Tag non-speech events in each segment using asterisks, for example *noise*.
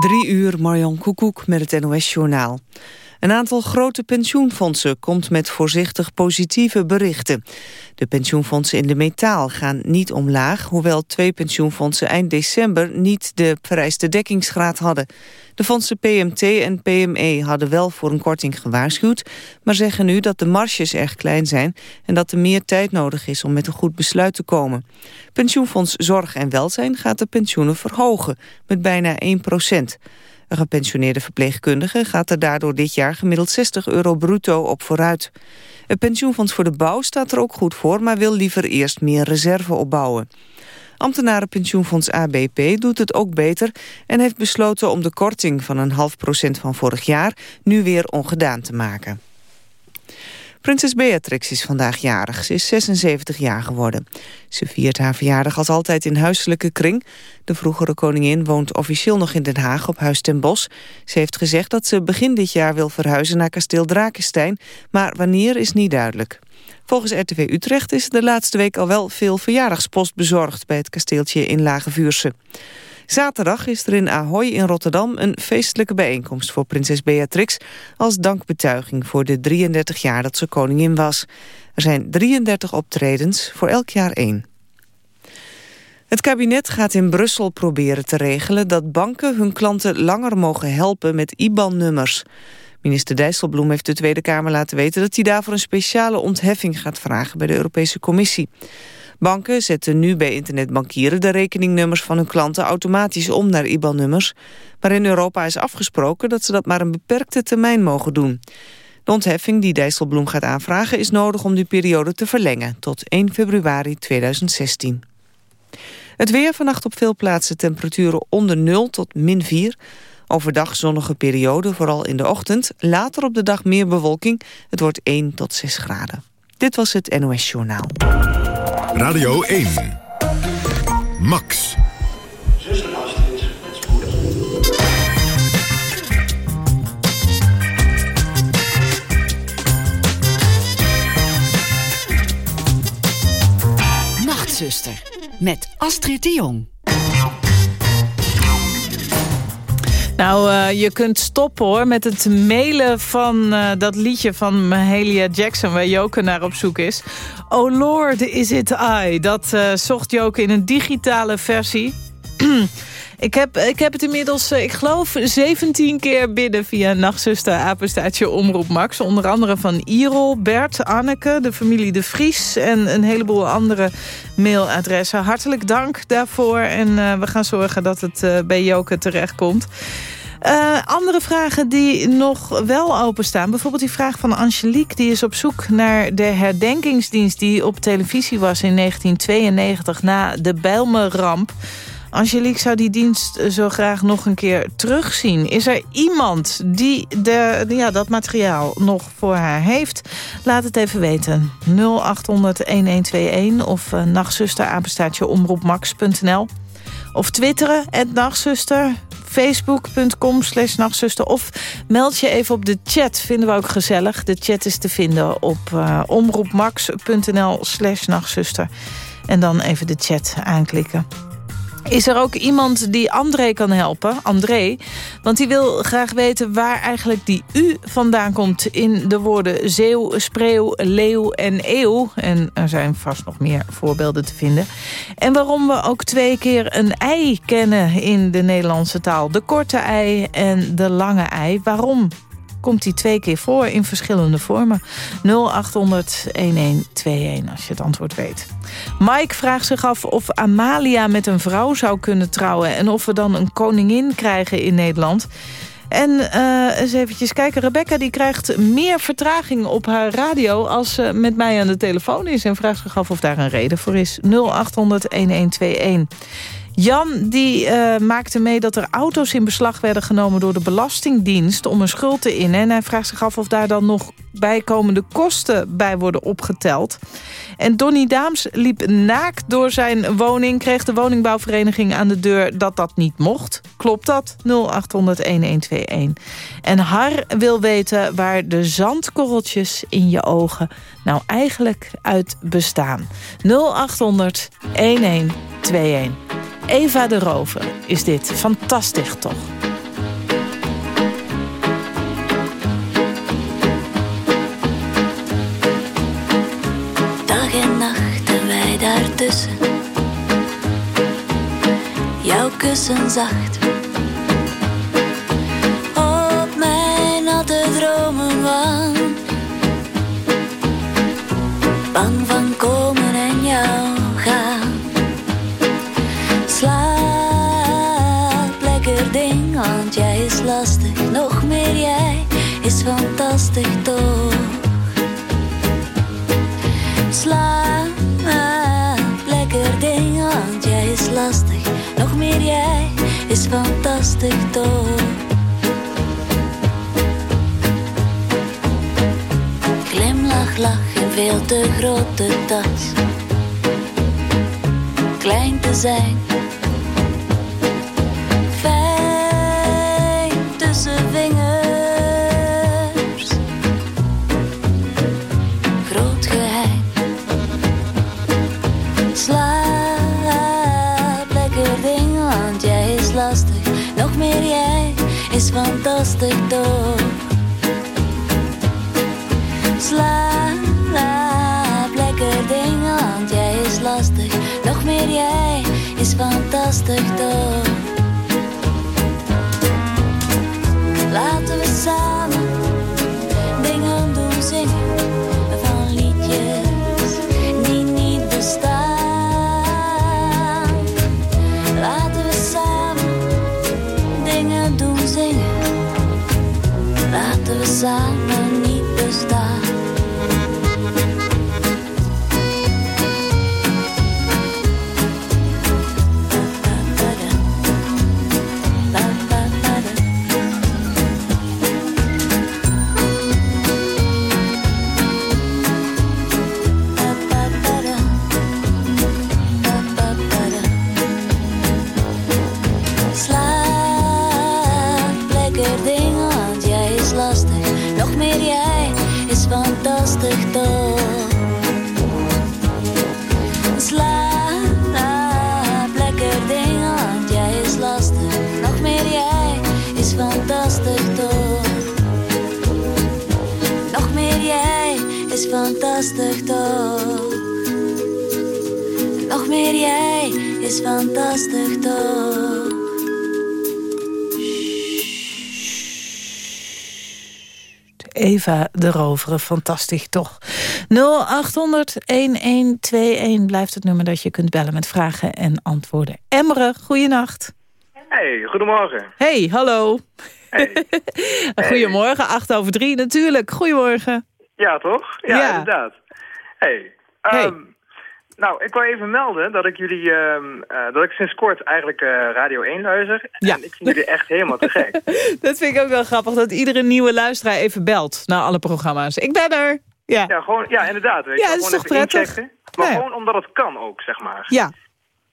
Drie uur, Marjan Koekoek met het NOS-journaal. Een aantal grote pensioenfondsen komt met voorzichtig positieve berichten. De pensioenfondsen in de metaal gaan niet omlaag... hoewel twee pensioenfondsen eind december niet de vereiste dekkingsgraad hadden. De fondsen PMT en PME hadden wel voor een korting gewaarschuwd... maar zeggen nu dat de marges erg klein zijn... en dat er meer tijd nodig is om met een goed besluit te komen. Pensioenfonds Zorg en Welzijn gaat de pensioenen verhogen... met bijna 1 procent. Een gepensioneerde verpleegkundige gaat er daardoor dit jaar gemiddeld 60 euro bruto op vooruit. Het pensioenfonds voor de bouw staat er ook goed voor, maar wil liever eerst meer reserve opbouwen. Ambtenarenpensioenfonds ABP doet het ook beter en heeft besloten om de korting van een half procent van vorig jaar nu weer ongedaan te maken. Prinses Beatrix is vandaag jarig. Ze is 76 jaar geworden. Ze viert haar verjaardag als altijd in huiselijke kring. De vroegere koningin woont officieel nog in Den Haag op Huis ten Bosch. Ze heeft gezegd dat ze begin dit jaar wil verhuizen naar kasteel Drakenstein... maar wanneer is niet duidelijk. Volgens RTV Utrecht is de laatste week al wel veel verjaardagspost bezorgd... bij het kasteeltje in Lage Vuurse. Zaterdag is er in Ahoy in Rotterdam een feestelijke bijeenkomst voor prinses Beatrix... als dankbetuiging voor de 33 jaar dat ze koningin was. Er zijn 33 optredens, voor elk jaar één. Het kabinet gaat in Brussel proberen te regelen dat banken hun klanten langer mogen helpen met IBAN-nummers. Minister Dijsselbloem heeft de Tweede Kamer laten weten dat hij daarvoor een speciale ontheffing gaat vragen bij de Europese Commissie. Banken zetten nu bij internetbankieren de rekeningnummers van hun klanten automatisch om naar IBAN-nummers. Maar in Europa is afgesproken dat ze dat maar een beperkte termijn mogen doen. De ontheffing die Dijsselbloem gaat aanvragen is nodig om die periode te verlengen tot 1 februari 2016. Het weer vannacht op veel plaatsen temperaturen onder 0 tot min 4. Overdag zonnige periode, vooral in de ochtend. Later op de dag meer bewolking. Het wordt 1 tot 6 graden. Dit was het NOS Journaal. Radio 1. Max. Nachtzuster. Met Astrid de. Nou, uh, je kunt stoppen hoor met het mailen van uh, dat liedje van Mahalia Jackson... waar Joke naar op zoek is. Oh Lord, is it I? Dat uh, zocht Joke in een digitale versie. *clears throat* ik, heb, ik heb het inmiddels, ik geloof, 17 keer binnen via Nachtzuster, apenstaatje Omroep Max. Onder andere van Irol, Bert, Anneke, de familie De Vries... en een heleboel andere mailadressen. Hartelijk dank daarvoor en we gaan zorgen dat het bij Joke terechtkomt. Uh, andere vragen die nog wel openstaan. Bijvoorbeeld die vraag van Angelique. Die is op zoek naar de herdenkingsdienst die op televisie was in 1992 na de Bijlmer-ramp. Angelique zou die dienst zo graag nog een keer terugzien. Is er iemand die de, ja, dat materiaal nog voor haar heeft? Laat het even weten. 0800-1121 of uh. Of twitteren, het nachtzuster facebook.com slash nachtzuster. Of meld je even op de chat, vinden we ook gezellig. De chat is te vinden op uh, omroepmax.nl slash nachtzuster. En dan even de chat aanklikken. Is er ook iemand die André kan helpen? André. Want die wil graag weten waar eigenlijk die U vandaan komt... in de woorden zeeuw, spreeuw, leeuw en eeuw. En er zijn vast nog meer voorbeelden te vinden. En waarom we ook twee keer een ei kennen in de Nederlandse taal. De korte ei en de lange ei. Waarom komt die twee keer voor in verschillende vormen. 0800-1121 als je het antwoord weet. Mike vraagt zich af of Amalia met een vrouw zou kunnen trouwen... en of we dan een koningin krijgen in Nederland... En uh, eens eventjes kijken. Rebecca die krijgt meer vertraging op haar radio... als ze met mij aan de telefoon is. En vraagt zich af of daar een reden voor is. 0800-1121. Jan die uh, maakte mee dat er auto's in beslag werden genomen door de Belastingdienst om een schuld te innen. En hij vraagt zich af of daar dan nog bijkomende kosten bij worden opgeteld. En Donny Daams liep naakt door zijn woning, kreeg de woningbouwvereniging aan de deur dat dat niet mocht. Klopt dat? 0800-1121. En Har wil weten waar de zandkorreltjes in je ogen nou eigenlijk uit bestaan. 0800 1121. Eva de Rover is dit. Fantastisch toch? Dag en nacht en wij daartussen. Jouw kussen zacht. Op mijn natte dromen wang. Bang van kool. Slaap lekker ding, want jij is lastig. Nog meer jij is fantastisch toch. Slaap lekker ding, want jij is lastig. Nog meer jij is fantastisch toch. Glimlach, lach in veel te grote tas. Klein te zijn. Laten we samen dingen doen zingen van liedjes die niet bestaan. Laten we samen dingen doen zingen. Laten we samen is fantastisch toch. Nog meer jij is fantastisch toch. Eva de Rovere, fantastisch toch. 0800-1121 blijft het nummer dat je kunt bellen met vragen en antwoorden. Emmere, goeienacht. Hey, goedemorgen. Hey, hallo. Hey. *laughs* Goedemorgen, 8 over 3 natuurlijk. Goedemorgen. Ja, toch? Ja, Ja. inderdaad. Hey. Hey. ehm, Nou, ik wou even melden dat ik jullie, ehm, eh, dat ik sinds kort eigenlijk eh, Radio 1 luister. Ja. En ik vind jullie echt helemaal te gek. *laughs* Dat vind ik ook wel grappig, dat iedere nieuwe luisteraar even belt naar alle programma's. Ik ben er. Ja, Ja, gewoon, ja inderdaad. Weet Ja, dat is gewoon toch prettig? inchecken. Maar Ja, gewoon omdat het kan ook, zeg maar. ja.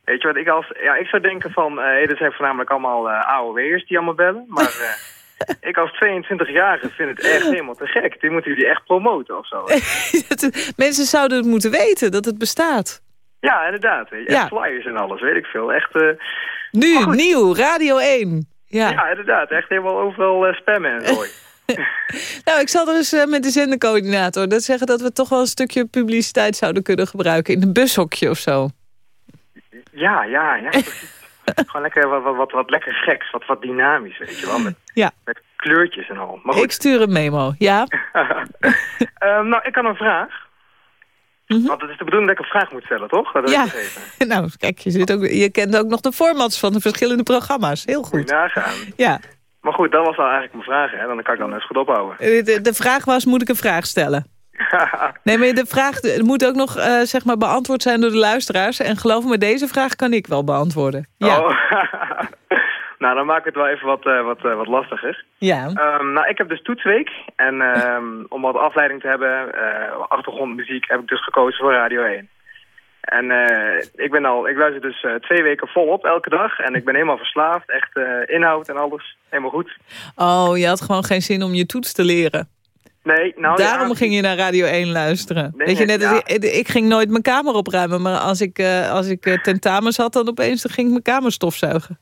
Weet je wat, ik, als, ja, ik zou denken van, eh hey, dit zijn voornamelijk allemaal AOW'ers die allemaal bellen. Maar *laughs* *laughs* ik als 22-jarige vind het echt helemaal te gek. Die moeten jullie echt promoten of zo. *laughs* Mensen zouden het moeten weten, dat het bestaat. ja, inderdaad. Je. Ja. Echt flyers en alles, weet ik veel. Echt... eh, Nu, nieuw, Radio 1. Ja. Ja, inderdaad. Echt helemaal overal eh, spammen en zo. *laughs* Nou, ik zal er eens eh, met de zendercoördinator dat zeggen dat we toch wel een stukje publiciteit zouden kunnen gebruiken in een bushokje of zo. ja, ja, ja. *laughs* Gewoon lekker wat, wat, wat, wat lekker geks, wat, wat dynamisch, weet je wel. Met, Ja, met kleurtjes en al. Maar ik goed, stuur een memo. Ja, *laughs* Ehm, nou, ik had een vraag. Mhm. Want het is de bedoeling dat ik een vraag moet stellen, toch? Dat Ja. *laughs* nou, kijk, je, zit ook, je kent ook nog de formats van de verschillende programma's. Heel Moet je goed. nagaan. Ja, Maar goed, dat was al eigenlijk mijn vraag, hè. Dan kan ik dan eens goed ophouden. de, de- de vraag was, moet ik een vraag stellen? *laughs* Nee, maar de vraag moet ook nog eh, zeg maar beantwoord zijn door de luisteraars. En geloof me, deze vraag kan ik wel beantwoorden. Ja, Oh. *laughs* nou, dan maak ik het wel even wat, eh, wat, eh, wat lastiger. ja. Ehm, nou, ik heb dus toetsweek. En ehm, om wat afleiding te hebben, achtergrondmuziek, heb ik dus gekozen voor Radio 1. En ik, ben al, ik luister dus twee weken volop elke dag. En ik ben helemaal verslaafd. Echt inhoud en alles. Helemaal goed. Oh, je had gewoon geen zin om je toets te leren. Nee, nou Daarom ja, ging je naar Radio 1 luisteren. Nee, Weet je, net ja. ik, ik ging nooit mijn kamer opruimen. Maar als ik, eh, als ik eh, tentamens had, dan opeens dan ging ik mijn kamer stofzuigen.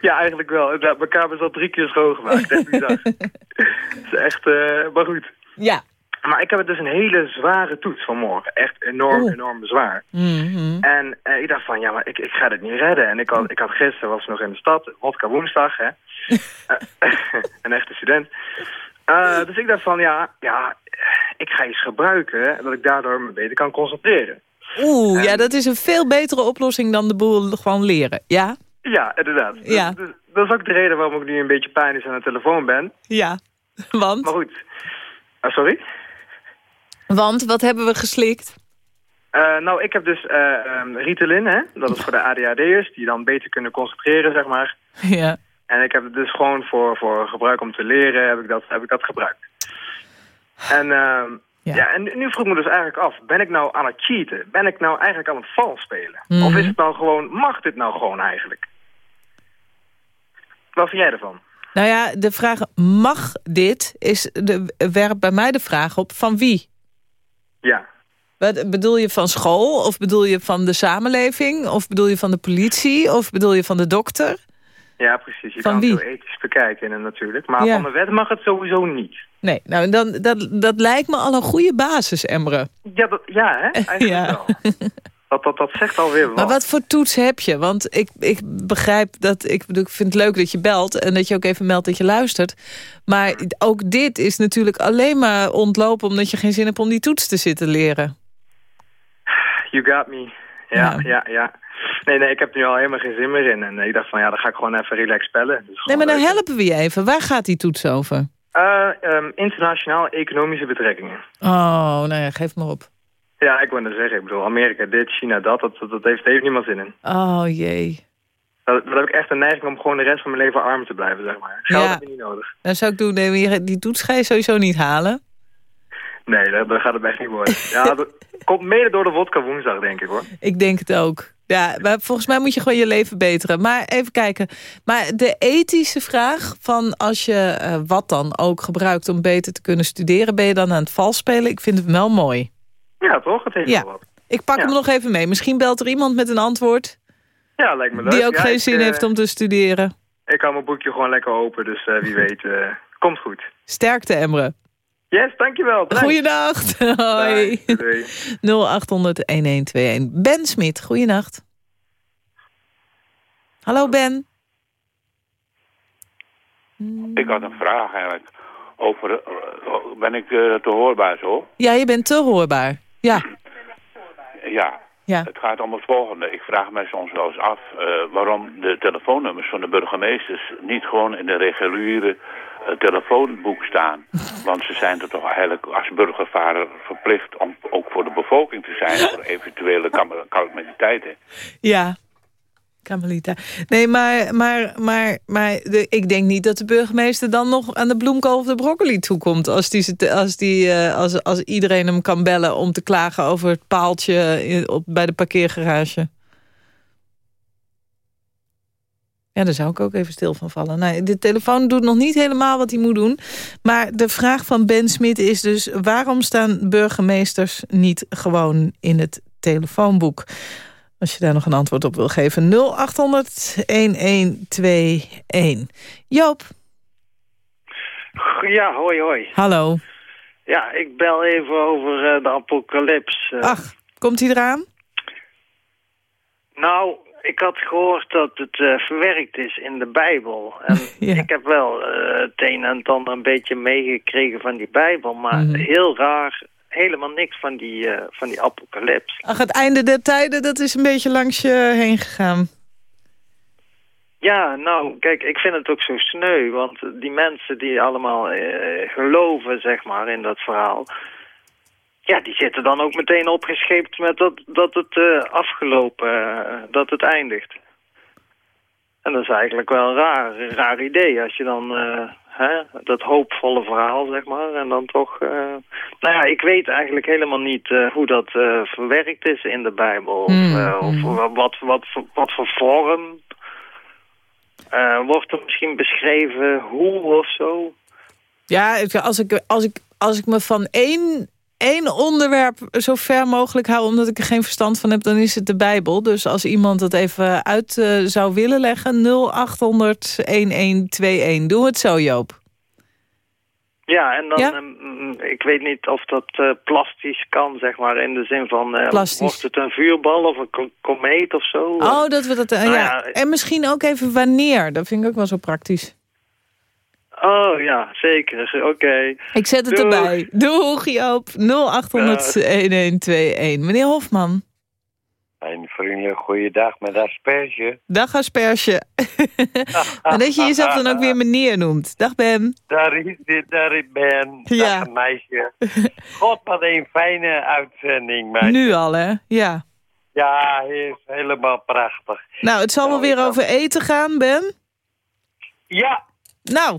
Ja, eigenlijk wel. Mijn kamer is al drie keer schoongemaakt. Echt bizar. Het *laughs* is echt, eh, maar goed. Ja. Maar ik heb dus een hele zware toets vanmorgen. Echt enorm, Oeh. enorm zwaar. Mhm. En ik dacht van, ja, maar ik, ik ga dit niet redden. En ik had, ik had gisteren, was nog in de stad, vodka woensdag, hè. *laughs* *laughs* Een echte student. Eh, dus ik dacht van, ja, ja, ik ga iets gebruiken... dat ik daardoor me beter kan concentreren. Oeh, ja, dat is een veel betere oplossing dan de boel gewoon leren. Ja? Ja, inderdaad. Dus- Ja. dus dat is ook de reden waarom ik nu een beetje panisch aan de telefoon ben. Ja. *laughs* Maar Want? goed. Ah, sorry? Want, wat hebben we geslikt? Eh, nou, ik heb dus eh ehm, Ritalin, hè. Dat is voor de ADHD'ers, die dan beter kunnen concentreren, zeg maar. Ja. En ik heb het dus gewoon voor, voor gebruik om te leren, heb ik dat, heb ik dat gebruikt. En, ehm, Ja. ja. en nu- vroeg ik me dus eigenlijk af, ben ik nou aan het cheaten? Ben ik nou eigenlijk aan het vals spelen? Mhm. Of is het nou gewoon, mag dit nou gewoon eigenlijk? Wat vind jij ervan? Nou ja, de vraag mag dit, is de, werpt bij mij de vraag op van wie? Ja. Wat, bedoel je van school? Of bedoel je van de samenleving? Of bedoel je van de politie? Of bedoel je van de dokter? Ja, precies. Je Van kan wie? het heel ethisch bekijken en natuurlijk. Maar Ja. van de wet mag het sowieso niet. Nee, nou, dan, dat, dat lijkt me al een goede basis, Emre. Ja, dat, ja hè? *laughs* Eigenlijk Ja. wel. Dat, dat, dat zegt alweer wat. Maar wat voor toets heb je? Want ik, ik begrijp dat... Ik, vind het leuk dat je belt en dat je ook even meldt dat je luistert. Maar ook dit is natuurlijk alleen maar ontlopen... omdat je geen zin hebt om die toets te zitten leren. You got me. Ja, Ja. ja, ja. Nee, nee, ik heb er nu al helemaal geen zin meer in. En ik dacht van, ja, dan ga ik gewoon even relaxed spellen. Dus Nee, maar dan leuk. helpen we je even. Waar gaat die toets over? Ehm, internationaal economische betrekkingen. Oh, nou ja, geef maar op. Ja, ik wou net zeggen, ik bedoel, Amerika dit, China dat, dat, dat, dat heeft, heeft niemand zin in. Oh jee. Dat, dat heb ik echt een neiging om gewoon de rest van mijn leven arm te blijven, zeg maar. Geld Ja. heb je niet nodig. Dan zou ik doen, nee, die toets ga je sowieso niet halen. Nee, dat, dat gaat het echt niet worden. Ja, dat *laughs* komt mede door de vodka woensdag, denk ik hoor. Ik denk het ook. Ja, maar volgens mij moet je gewoon je leven beteren. Maar even kijken. Maar de ethische vraag van als je eh, wat dan ook gebruikt om beter te kunnen studeren... ben je dan aan het vals spelen? Ik vind het wel mooi. Ja, toch? Het heeft Ja. wel wat. Ik pak Ja. hem nog even mee. Misschien belt er iemand met een antwoord... Ja, lijkt me leuk. die ook Ja, geen zin eh, heeft om te studeren. Ik hou mijn boekje gewoon lekker open, dus eh, wie *laughs* weet, komt goed. Sterkte, Emre. Yes, dankjewel. bedankt. Goeienacht. Hoi. Doei. Doei. 0800-1121. Ben Smit, goeienacht. Hallo Ben. Ik had een vraag eigenlijk. Over, eh, ben ik eh, te hoorbaar zo? Ja, je bent te hoorbaar. Ja, Ja. ja. Het gaat om het volgende. Ik vraag mij soms wel eens af eh, waarom de telefoonnummers van de burgemeesters niet gewoon in de reguliere telefoonboek staan. Want ze zijn er toch eigenlijk als burgervader verplicht om ook voor de bevolking te zijn voor eventuele calamiteiten. Ja. Kamelita. Nee, maar, maar, maar, maar de, ik denk niet dat de burgemeester dan nog aan de bloemkool of de broccoli toekomt. Als, die, als, die, eh, als, als iedereen hem kan bellen om te klagen over het paaltje in- op, bij de parkeergarage. Ja, daar zou ik ook even stil van vallen. Nou, de telefoon doet nog niet helemaal wat hij moet doen. Maar de vraag van Ben Smit is dus... waarom staan burgemeesters niet gewoon in het telefoonboek? Als je daar nog een antwoord op wil geven. 0800-1121. Joop, Ja, hoi hoi. hallo. Ja, ik bel even over eh, de apocalyps. eh. Ach, komt hij eraan? Nou, ik had gehoord dat het eh, verwerkt is in de Bijbel. En *laughs* Ja. ik heb wel eh, het een en het ander een beetje meegekregen van die Bijbel. Maar Mhm. heel raar, helemaal niks van die, eh, van die apocalyps. Ach, het einde der tijden, dat is een beetje langs je heen gegaan. Ja, nou, kijk, ik vind het ook zo sneu. Want die mensen die allemaal geloven, zeg maar, in dat verhaal... Ja, die zitten dan ook meteen opgescheept met dat, dat het eh, afgelopen, eh, dat het eindigt. En dat is eigenlijk wel een raar, een raar idee als je dan eh, hè, dat hoopvolle verhaal, zeg maar, en dan toch... nou ja, ik weet eigenlijk helemaal niet hoe dat verwerkt is in de Bijbel. Of, Mm, eh, of mm. wat, wat, wat, voor- wat voor vorm wordt er misschien beschreven hoe of zo? Ja, als ik, als ik, als ik me van één, één onderwerp zo ver mogelijk hou... omdat ik er geen verstand van heb, dan is het de Bijbel. Dus als iemand dat even uit eh, zou willen leggen... 0800-1121. Doe het zo, Joop. Ja, en dan, Ja? ehm, ik weet niet of dat eh, plastisch kan, zeg maar, in de zin van, Plastisch. wordt het een vuurbal of een ko- komeet of zo? Oh, dat we dat... Nou ja. ja, En misschien ook even wanneer. Dat vind ik ook wel zo praktisch. Oh, ja, zeker, oké. Ik zet het Doeg. erbij. Doeg, Joop. 0800-1121. Meneer Hofman. Een vriendelijk goeiedag met asperge. Dag asperge. *laughs* maar dat je jezelf dan ook weer meneer noemt. Dag Ben. Daar is dit, daar is Ben. Ja. Dag meisje. *laughs* God, wat een fijne uitzending, meisje. Nu al, hè? Ja. Ja, is helemaal prachtig. Nou, het zal wel weer over eten gaan, Ben. Ja, Nou,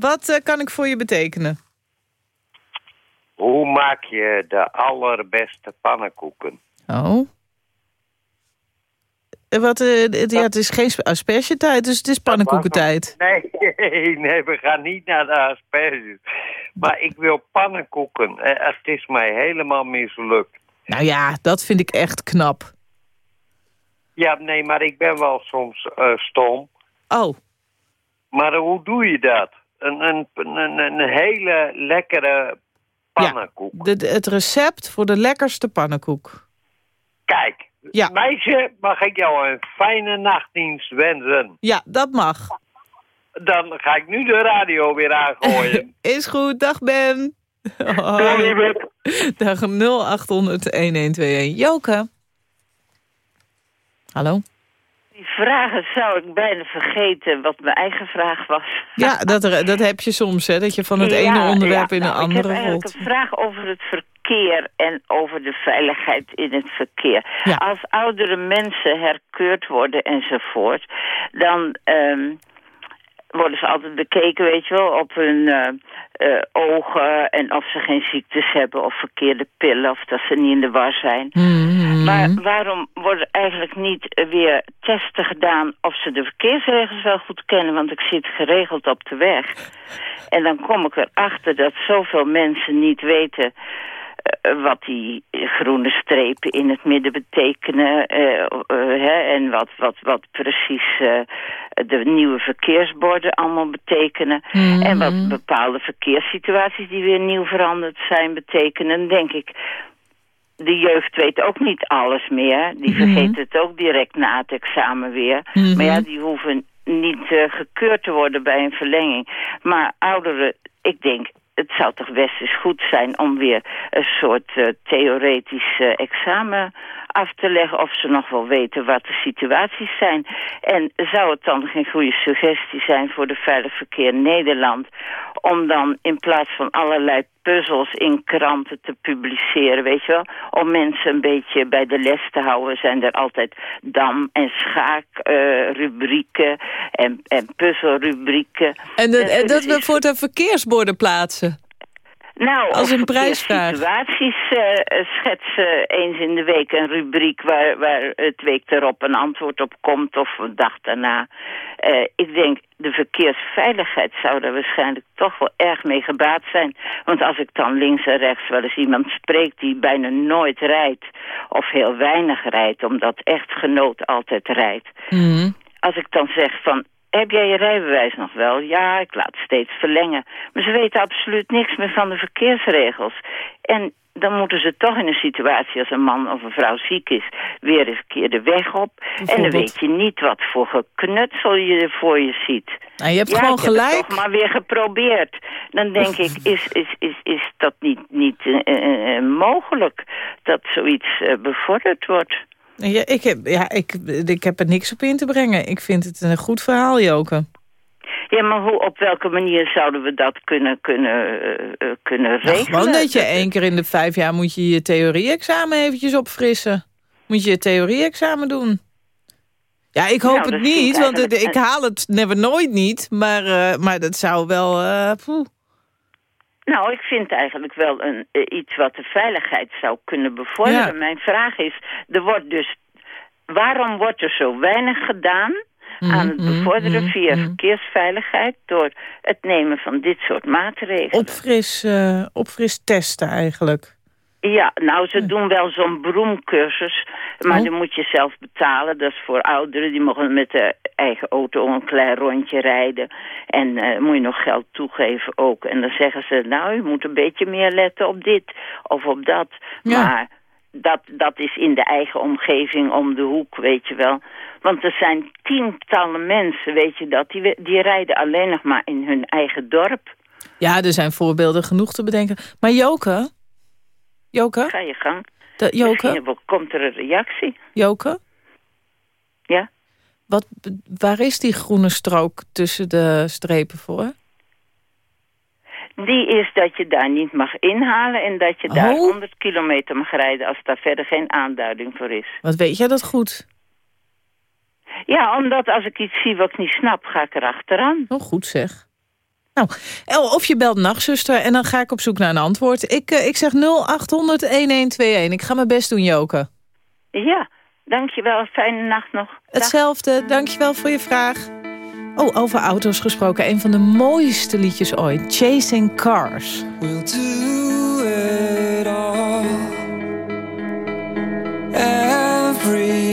wat eh, kan ik voor je betekenen? hoe maak je de allerbeste pannenkoeken? Oh. Eh, Wat, eh, het- ja, het is geen sp- aspergetijd, dus het is pannenkoekentijd. Nee, *laughs* nee, we gaan niet naar de asperges. Maar ik wil pannenkoeken. Het is mij helemaal mislukt. Nou ja, dat vind ik echt knap. Ja, nee, maar ik ben wel soms stom. Oh, Maar hoe doe je dat? Een, een, een, een hele lekkere pannenkoek. de- het recept voor de lekkerste pannenkoek. Kijk, Ja. meisje, mag ik jou een fijne nachtdienst wensen? Ja, dat mag. Dan ga ik nu de radio weer aangooien. *laughs* Is goed, dag Ben. Hoi. Dag 0800-1121. Joke. Hallo? Die vragen zou ik bijna vergeten wat mijn eigen vraag was. Ja, dat, dat heb je soms, hè? Dat je van het Ja, ene onderwerp ja, in een nou, andere Ik heb eigenlijk rolt. een vraag over het verkeer en over de veiligheid in het verkeer. Ja. Als oudere mensen herkeurd worden enzovoort, dan ehm, worden ze altijd bekeken, weet je wel, op hun eh, eh, ogen en of ze geen ziektes hebben of verkeerde pillen of dat ze niet in de war zijn. Mhm. Maar waarom worden eigenlijk niet eh, weer testen gedaan of ze de verkeersregels wel goed kennen? Want ik zit geregeld op de weg. En dan kom ik erachter dat zoveel mensen niet weten eh, wat die groene strepen in het midden betekenen. eh, eh, hè, en wat, wat, wat precies eh, de nieuwe verkeersborden allemaal betekenen. Mhm. En wat bepaalde verkeerssituaties die weer nieuw veranderd zijn betekenen. denk ik, de jeugd weet ook niet alles meer. Die Mhm. vergeet het ook direct na het examen weer. Mhm. Maar ja, die hoeven niet eh, gekeurd te worden bij een verlenging. Maar ouderen, ik denk, het zou toch best eens goed zijn om weer een soort eh, theoretisch eh, examen af te leggen of ze nog wel weten wat de situaties zijn. En zou het dan geen goede suggestie zijn voor de Veilig Verkeer Nederland om dan in plaats van allerlei puzzels in kranten te publiceren, weet je wel, om mensen een beetje bij de les te houden, zijn er altijd dam- en schaakrubrieken en, en puzzelrubrieken. En, dat- Eh, en dat we voor de verkeersborden plaatsen. Nou, Als een prijsvraag. situaties eh, schetsen eens in de week een rubriek waar, waar het week erop een antwoord op komt of een dag daarna. Eh, ik denk, de verkeersveiligheid zou daar waarschijnlijk toch wel erg mee gebaat zijn. Want als ik dan links en rechts wel eens iemand spreek die bijna nooit rijdt of heel weinig rijdt, omdat echtgenoot altijd rijdt Mhm. als ik dan zeg van... Heb jij je rijbewijs nog wel? Ja, ik laat steeds verlengen. Maar ze weten absoluut niks meer van de verkeersregels. En dan moeten ze toch in een situatie als een man of een vrouw ziek is... weer eens een keer de weg op. En dan weet je niet wat voor geknutsel je voor je ziet. Nou, je hebt ja, gewoon heb gelijk. het toch maar weer geprobeerd. Dan denk ik, *laughs* is, is, is, is dat niet, niet eh, eh, eh, mogelijk... dat zoiets bevorderd wordt? Ja, ik, heb, ja ik, ik heb er niks op in te brengen. Ik vind het een goed verhaal, Joke. Ja, maar hoe, op welke manier zouden we dat kunnen, kunnen, eh, eh, kunnen Nou, regelen? gewoon dat je één keer in de vijf jaar moet je je theorie-examen eventjes opfrissen. Moet je je theorie-examen doen. Ja, ik hoop Nou, het niet, want het- ik haal het never nooit niet. Maar, eh, maar dat zou wel... Nou, ik vind eigenlijk wel een, eh, iets wat de veiligheid zou kunnen bevorderen. Ja. Mijn vraag is, er wordt dus, waarom wordt er zo weinig gedaan aan het bevorderen mhm, via mhm. verkeersveiligheid door het nemen van dit soort maatregelen? opfris, eh, opfris testen eigenlijk. Ja, nou, ze doen wel zo'n broemcursus, maar Oh. die moet je zelf betalen. Dat is voor ouderen, die mogen met de eigen auto een klein rondje rijden. En eh moet je nog geld toegeven ook. En dan zeggen ze, nou, je moet een beetje meer letten op dit of op dat. Ja. Maar dat, dat is in de eigen omgeving om de hoek, weet je wel. Want er zijn tientallen mensen, weet je dat, die, die rijden alleen nog maar in hun eigen dorp. Ja, er zijn voorbeelden genoeg te bedenken. Maar Joke? Joke? Ga je gang. De, Joke? Komt er een reactie. Joke? Ja? Wat, waar is die groene strook tussen de strepen voor? Die is dat je daar niet mag inhalen en dat je daar Oh. 100 kilometer mag rijden als daar verder geen aanduiding voor is. Wat weet jij dat goed? Ja, omdat als ik iets zie wat ik niet snap, ga ik erachteraan. Oh, goed zeg. Nou, of je belt nachtzuster en dan ga ik op zoek naar een antwoord. Ik, eh, ik zeg 0800-1121. Ik ga mijn best doen, Joke. Ja, dankjewel. Fijne nacht nog. Dag. Hetzelfde, dankjewel voor je vraag. Oh, over auto's gesproken. Een van de mooiste liedjes ooit. Chasing Cars. We'll do it all. Everything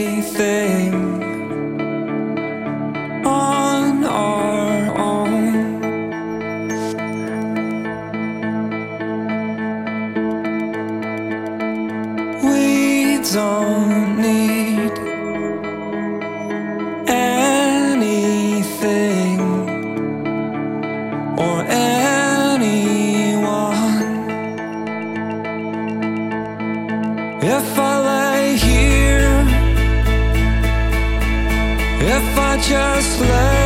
just let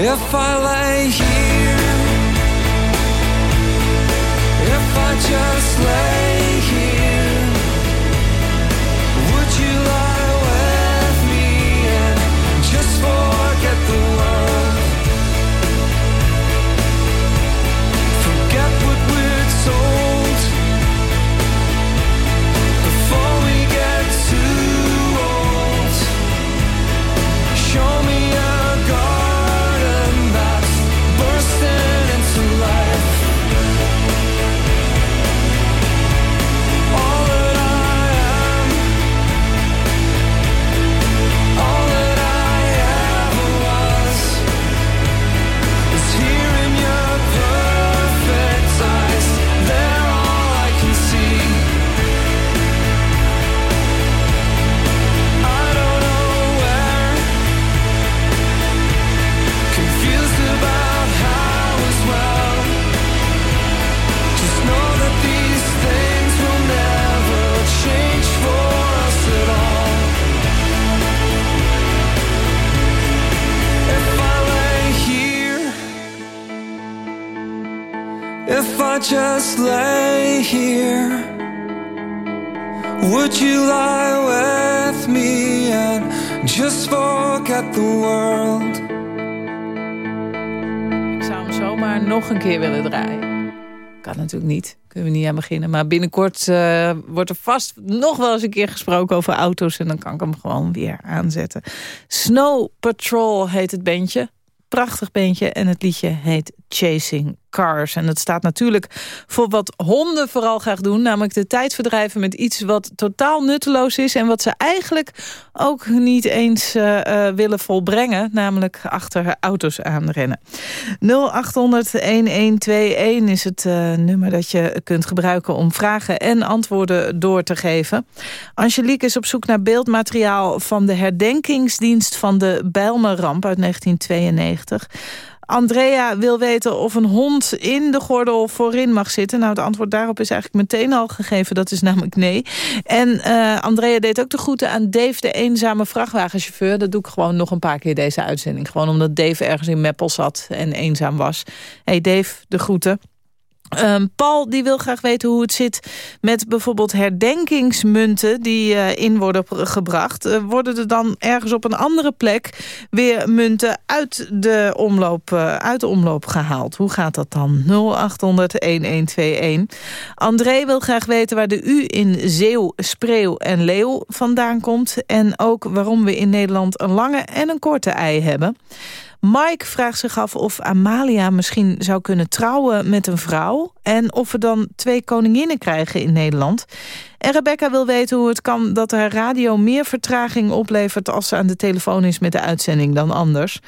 If I lay here, if I just lay the world? Ik zou hem zomaar nog een keer willen draaien. Kan natuurlijk niet. Kunnen we niet aan beginnen. Maar binnenkort eh, wordt er vast nog wel eens een keer gesproken over auto's. En dan kan ik hem gewoon weer aanzetten. Snow Patrol heet het bandje. Prachtig bandje. En het liedje heet Chasing Cars. En dat staat natuurlijk voor wat honden vooral graag doen. Namelijk de tijd verdrijven met iets wat totaal nutteloos is. En wat ze eigenlijk ook niet eens eh, eh, willen volbrengen. Namelijk achter auto's aanrennen. 0800-1121 is het eh, nummer dat je kunt gebruiken om vragen en antwoorden door te geven. Angelique is op zoek naar beeldmateriaal van de herdenkingsdienst van de Bijlmerramp uit 1992. Andrea wil weten of een hond in de gordel voorin mag zitten. Nou, het antwoord daarop is eigenlijk meteen al gegeven. Dat is namelijk nee. En uh, Andrea deed ook de groeten aan Dave, de eenzame vrachtwagenchauffeur. Dat doe ik gewoon nog een paar keer deze uitzending. Gewoon omdat Dave ergens in Meppel zat en eenzaam was. hey Dave, de groeten. Um, Paul die wil graag weten hoe het zit met bijvoorbeeld herdenkingsmunten die uh, in worden gebracht. Uh, worden er dan ergens op een andere plek weer munten uit de omloop, uh, uit de omloop gehaald? Hoe gaat dat dan? 0800-1121. André wil graag weten waar de U in Zeeuw, Spreeuw en Leeuw vandaan komt. En ook waarom we in Nederland een lange en een korte ei hebben. Mike vraagt zich af of Amalia misschien zou kunnen trouwen met een vrouw... en of we dan twee koninginnen krijgen in Nederland. En Rebecca wil weten hoe het kan dat haar radio meer vertraging oplevert... als ze aan de telefoon is met de uitzending dan anders.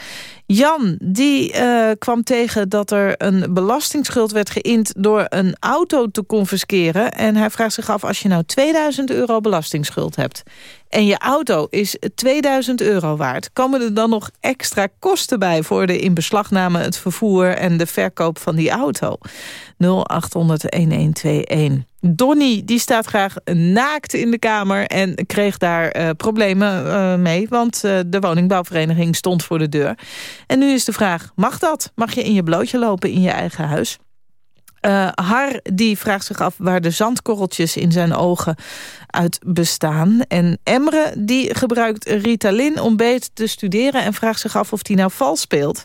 Jan, die uh, kwam tegen dat er een belastingsschuld werd geïnd... door een auto te confisceren. En hij vraagt zich af, als je nou 2000 euro belastingsschuld hebt... en je auto is 2000 euro waard... komen er dan nog extra kosten bij... voor de inbeslagname, het vervoer en de verkoop van die auto? 0800-1121. Donny die staat graag naakt in de kamer en kreeg daar uh, problemen uh, mee. Want uh, de woningbouwvereniging stond voor de deur. En nu is de vraag, mag dat? Mag je in je blootje lopen in je eigen huis? Har die vraagt zich af waar de zandkorreltjes in zijn ogen uit bestaan. En Emre die gebruikt Ritalin om beter te studeren... en vraagt zich af of hij nou vals speelt.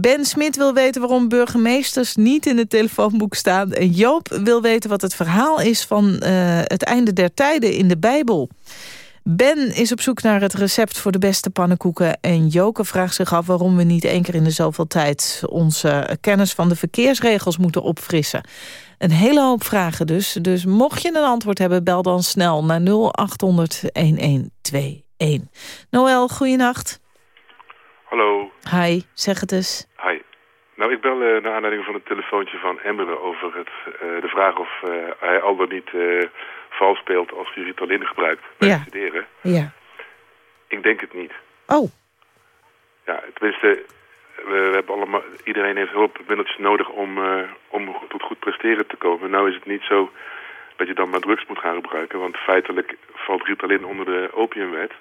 Ben Smit wil weten waarom burgemeesters niet in het telefoonboek staan. En Joop wil weten wat het verhaal is van uh, het einde der tijden in de Bijbel. Ben is op zoek naar het recept voor de beste pannenkoeken. En Joke vraagt zich af waarom we niet één keer in de zoveel tijd... onze kennis van de verkeersregels moeten opfrissen. Een hele hoop vragen dus. Dus mocht je een antwoord hebben, bel dan snel naar 0800-1121. Noël, goeienacht. Hallo. Hi, zeg het eens. Hi. Nou, ik bel uh, naar aanleiding van het telefoontje van Emmeren over het, uh, de vraag of uh, hij al dan niet vals speelt als hij Ritalin gebruikt bij ja. het studeren. Ja. Ik denk het niet. Oh. Ja, tenminste, we, we hebben allemaal, iedereen heeft hulpmiddeltjes nodig om, om tot goed presteren te komen. Nou is het niet zo dat je dan maar drugs moet gaan gebruiken, want feitelijk valt Ritalin onder de opiumwet.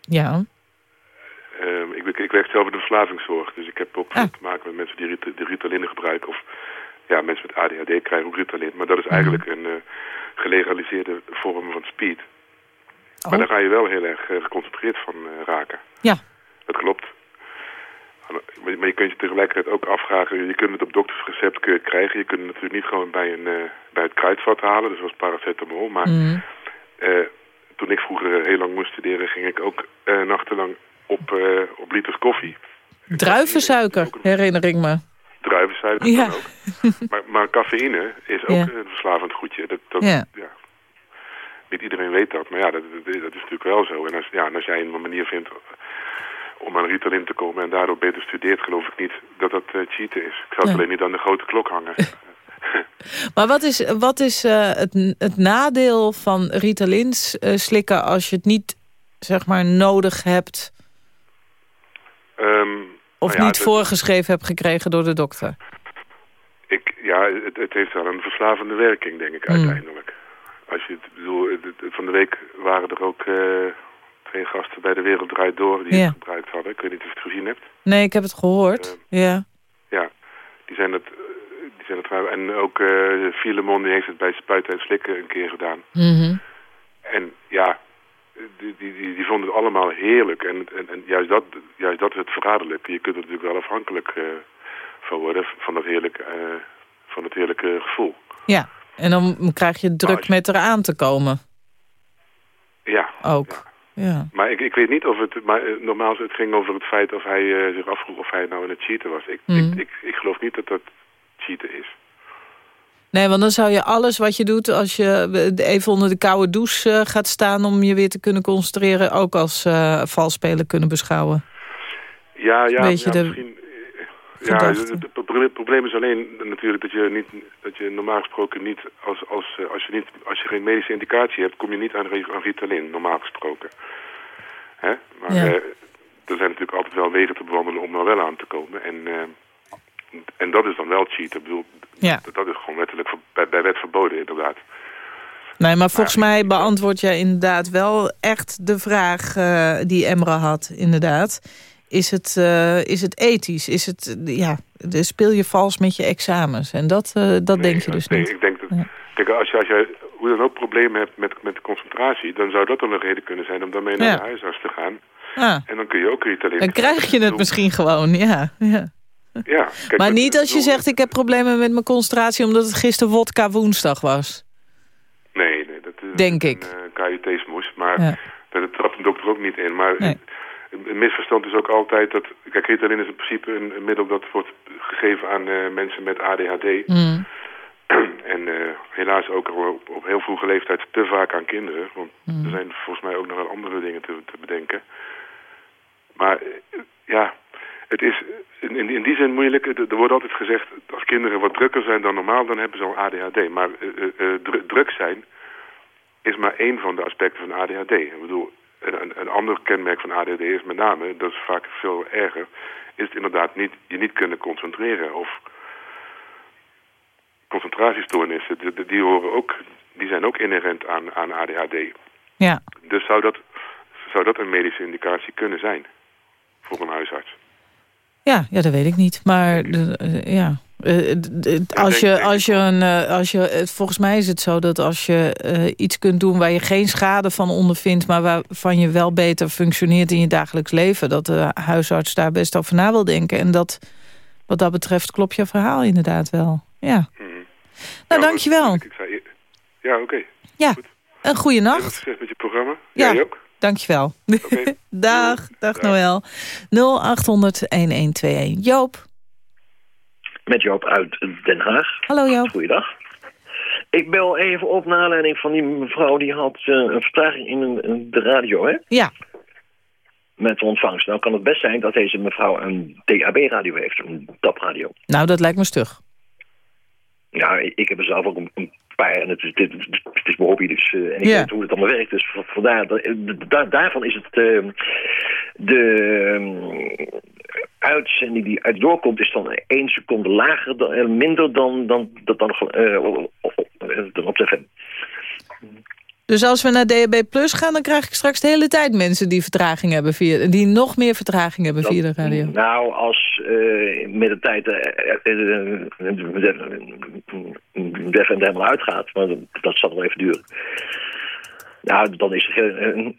Ja. Uh, ik, ik, werk zelf in de verslavingszorg, dus ik heb ook ah. te maken met mensen die rit Ritalin gebruiken. Of ja, mensen met ADHD krijgen ook Ritalin. Maar dat is eigenlijk mm. een uh, gelegaliseerde vorm van speed. Oh. Maar daar ga je wel heel erg uh, geconcentreerd van uh, raken. Ja. Dat klopt. Maar je kunt je tegelijkertijd ook afvragen, je kunt het op doktersrecept kun je het krijgen. Je kunt het natuurlijk niet gewoon bij, een, bij het kruidvat halen, dus zoals paracetamol. Maar mm. toen ik vroeger heel lang moest studeren, ging ik ook nachtenlang op, uh, op liters koffie. Druivensuiker, herinner ik me. Druivensuiker ja. ook. *laughs* maar, maar cafeïne is ook ja. een verslavend goedje. Dat, dat, ja. ja. Niet iedereen weet dat, maar ja, dat, dat, dat, is natuurlijk wel zo. En als, ja, als jij een manier vindt om aan Ritalin te komen en daardoor beter studeert, geloof ik niet dat dat uh, cheaten is. Ik zou het Nee. alleen niet aan de grote klok hangen. *laughs* *laughs* Maar wat is, wat is uh, het, het nadeel van Ritalins uh, slikken als je het niet zeg maar nodig hebt um, of nou ja, niet het- voorgeschreven hebt gekregen door de dokter? Ik, ja, het, het heeft wel een verslavende werking, denk ik, Hmm. uiteindelijk. Als je het, bedoel, het- het- van de week waren er ook eh, twee gasten bij de Wereld Draait Door die Ja. het gebruikt hadden. Ik weet niet of je het gezien hebt. Nee, ik heb het gehoord. ja. Ja, die zijn, het, eh, die zeggen. Trouw- En ook eh Filemon die heeft het bij Spuiten en Slikken een keer gedaan. Mhm. En ja, die, die, die, die vonden het allemaal heerlijk. En, en, en juist, dat, juist dat is het verraderlijke. Je kunt er natuurlijk wel afhankelijk eh, van worden, van dat heerlijke, eh, van het heerlijke gevoel. Ja, en dan krijg je druk met eraan te komen. Ja, Ook. Ja. maar ik, ik weet niet of het... Maar eh, normaal het ging over het feit of hij zich afvroeg of hij nou in het cheaten was. Ik, ik, ik, ik geloof niet dat dat cheaten is. Nee, want dan zou je alles wat je doet... als je even onder de koude douche eh, gaat staan... om je weer te kunnen concentreren... ook als eh valspeler kunnen beschouwen. Ja, ja, Beetje ja de misschien... Ja, het, het proble- probleem is alleen natuurlijk dat je niet, dat je normaal gesproken niet, als, als, eh, als je niet, als je geen medische indicatie hebt, kom je niet aan, aan Ritalin, normaal gesproken. Hè? Maar Ja. eh, er zijn natuurlijk altijd wel wegen te bewandelen om er wel aan te komen. En, eh, en dat is dan wel cheaten. Ik bedoel, Ja. dat, is gewoon wettelijk bij, bij wet verboden inderdaad. Nee, maar volgens mij beantwoord jij inderdaad wel echt de vraag eh, die Emra had, inderdaad. Is het, eh, is het ethisch? Is het, ja, de- speel je vals met je examens? En dat, eh, dat denk je dus nee, niet. ik denk dat... Kijk, als je, als je hoe dan ook problemen hebt met, met concentratie, dan zou dat dan een reden kunnen zijn om daarmee naar Ja. de huisarts te gaan. En dan kun je ook Ritalin... dan krijg je het misschien gewoon, ja. ja. Ja, kijk, Maar niet als je zegt, ik heb problemen met mijn concentratie... omdat het gisteren wodka woensdag was. Nee, nee dat is Denk een ik. uh, KUT-smoes. Maar Ja. dat trapt een dokter ook niet in. Maar Nee. een, misverstand is ook altijd dat... Kijk, Ritalin is in principe een, een middel dat wordt gegeven aan eh, mensen met ADHD. Mm. *clears throat* en eh, helaas ook op, op heel vroege leeftijd te vaak aan kinderen. Want Mm. er zijn volgens mij ook nog wel andere dingen te, te bedenken. Maar eh, ja, het is in, in, die zin moeilijk. Er wordt altijd gezegd, als kinderen wat drukker zijn dan normaal, dan hebben ze al ADHD. Maar eh, eh, eh, dru- druk zijn is maar één van de aspecten van ADHD. Ik bedoel, een, een, ander kenmerk van ADHD is met name, dat is vaak veel erger, is het inderdaad niet, je niet kunnen concentreren. Of concentratiestoornissen, die, die- die, horen ook, die zijn ook inherent aan, aan ADHD. Ja. Dus zou dat, zou dat een medische indicatie kunnen zijn voor een huisarts? Ja, ja, dat weet ik niet. Maar eh, ja. Eh, d- als je, als je een, eh, als je, volgens mij is het zo dat als je iets kunt doen waar je geen schade van ondervindt, maar waarvan je wel beter functioneert in je dagelijks leven, dat de huisarts daar best over na wil denken. En dat, wat dat betreft, klopt je verhaal inderdaad wel. Ja. Nou, dankjewel. Ik zei, ja, oké. Ja, een goede nacht. succes met je programma. Ja. Jij ook? Dankjewel. *laughs* dag, dag Noël. 0800-1121. Joop. Met Joop uit Den Haag. Hallo Joop. Goeiedag. Ik bel even op naar aanleiding van die mevrouw die had eh, een vertraging in de radio, hè? Ja. Met de ontvangst. Nou kan het best zijn dat deze mevrouw een DAB-radio heeft, een DAB-radio. Nou, dat lijkt me stug. Ja, ik, heb er zelf ook een, en het is, dit, het is mijn hobby, dus, eh, en ik weet hoe het allemaal werkt. Dus vandaar, eh, da- daarvan is het eh, de eh, uitzending die uit doorkomt is dan één seconde lager, dan, minder dan, dan, dan, dan, eh, op- op- dan op de FM. Dus als we naar DHB Plus gaan, dan krijg ik straks de hele tijd mensen die vertraging hebben via, die nog meer vertraging hebben via de radio. Nou, als eh, met de tijd eh, eh, eh, er helemaal uitgaat, maar dat, zal nog even duren. Nou, dan is het heel, eh,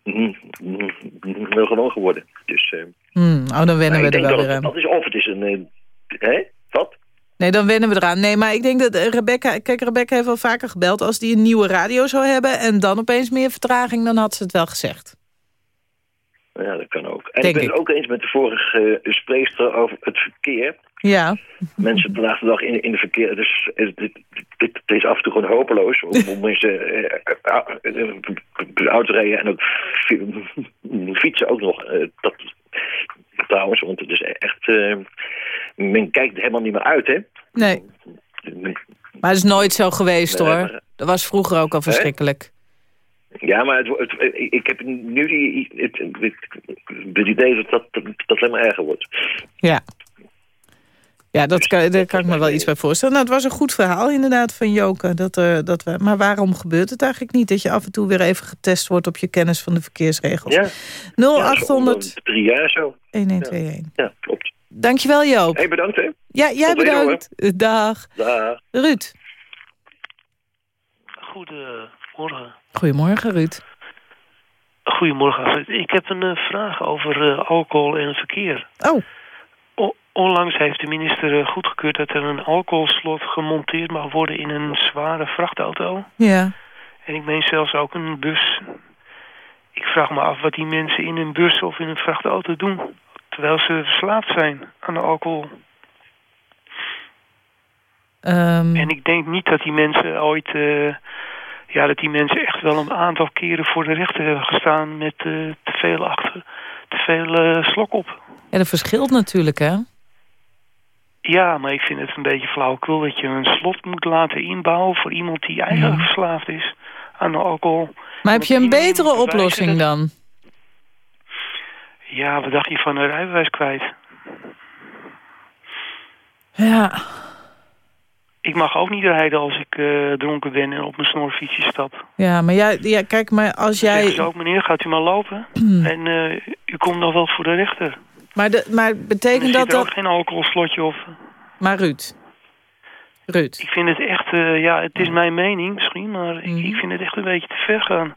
heel gewoon geworden. Dus, Hmm, oh, dan wennen maar we er wel weer aan. dat is of het is een... eh, hè? Wat? Nee, dan wennen we eraan. Nee, maar ik denk dat eh, Rebecca... Kijk, Rebecca heeft wel vaker gebeld. Als die een nieuwe radio zou hebben en dan opeens meer vertraging... dan had ze het wel gezegd. Ja, dat kan ook. En Denk ik ben het ook eens met de vorige uh, spreekster over het verkeer. Ja. Mensen vandaag de dag in, in de verkeer. Dus het, het, het, het is af en toe gewoon hopeloos. Om, om *laughs* mensen uh, auto rijden en ook *laughs* fietsen ook nog. Uh, dat, trouwens, want het is echt... Uh, men kijkt helemaal niet meer uit, hè? Nee. Maar het is nooit zo geweest, Nee, hoor. maar- Dat was vroeger ook al verschrikkelijk. Ja, maar het, het, ik heb nu die, het, idee dat dat, dat dat alleen maar erger wordt. Ja. Ja, dat kan, daar kan ik me wel iets bij voorstellen. Nou, het was een goed verhaal inderdaad van Joke. Dat, uh, dat we, maar waarom gebeurt het eigenlijk niet? Dat je af en toe weer even getest wordt op je kennis van de verkeersregels. Ja. 0800 ja, drie jaar zo. 1121. Ja, klopt. Dankjewel Joop. Hey, bedankt hè. Ja, jij Tot bedankt. Dag. Dag. Ruud. Goedemorgen. Goedemorgen, Ruud. Goedemorgen. Ik heb een eh, vraag over eh, alcohol en verkeer. Oh. Onlangs heeft de minister eh, goedgekeurd dat er een alcoholslot gemonteerd mag worden in een zware vrachtauto. Ja. En ik meen zelfs ook een bus. Ik vraag me af wat die mensen in een bus of in een vrachtauto doen. Terwijl ze verslaafd zijn aan de alcohol. Ehm, En ik denk niet dat die mensen ooit... eh, ja, dat die mensen echt wel een aantal keren voor de rechter hebben gestaan... met eh, te veel achter, te veel slok op. Ja, dat verschilt natuurlijk, hè? Ja, maar ik vind het een beetje flauwekul dat je een slot moet laten inbouwen... voor iemand die eigenlijk verslaafd is aan alcohol. Maar heb je een betere oplossing dan? Ja, wat dacht je van een rijbewijs kwijt? Ja. Ik mag ook niet rijden als ik eh, dronken ben en op mijn snorfietsje stap. Ja, maar ja, ja, kijk, maar als jij... ze ook, meneer, gaat u maar lopen? *clears throat* en eh, u komt nog wel voor de rechter. Maar, de, maar betekent zit dat er ook dat... geen alcoholslotje op. Maar Ruud. Ruud. Ik vind het echt, eh, ja, het is mijn mening misschien, maar ik, Mhm. ik vind het echt een beetje te ver gaan.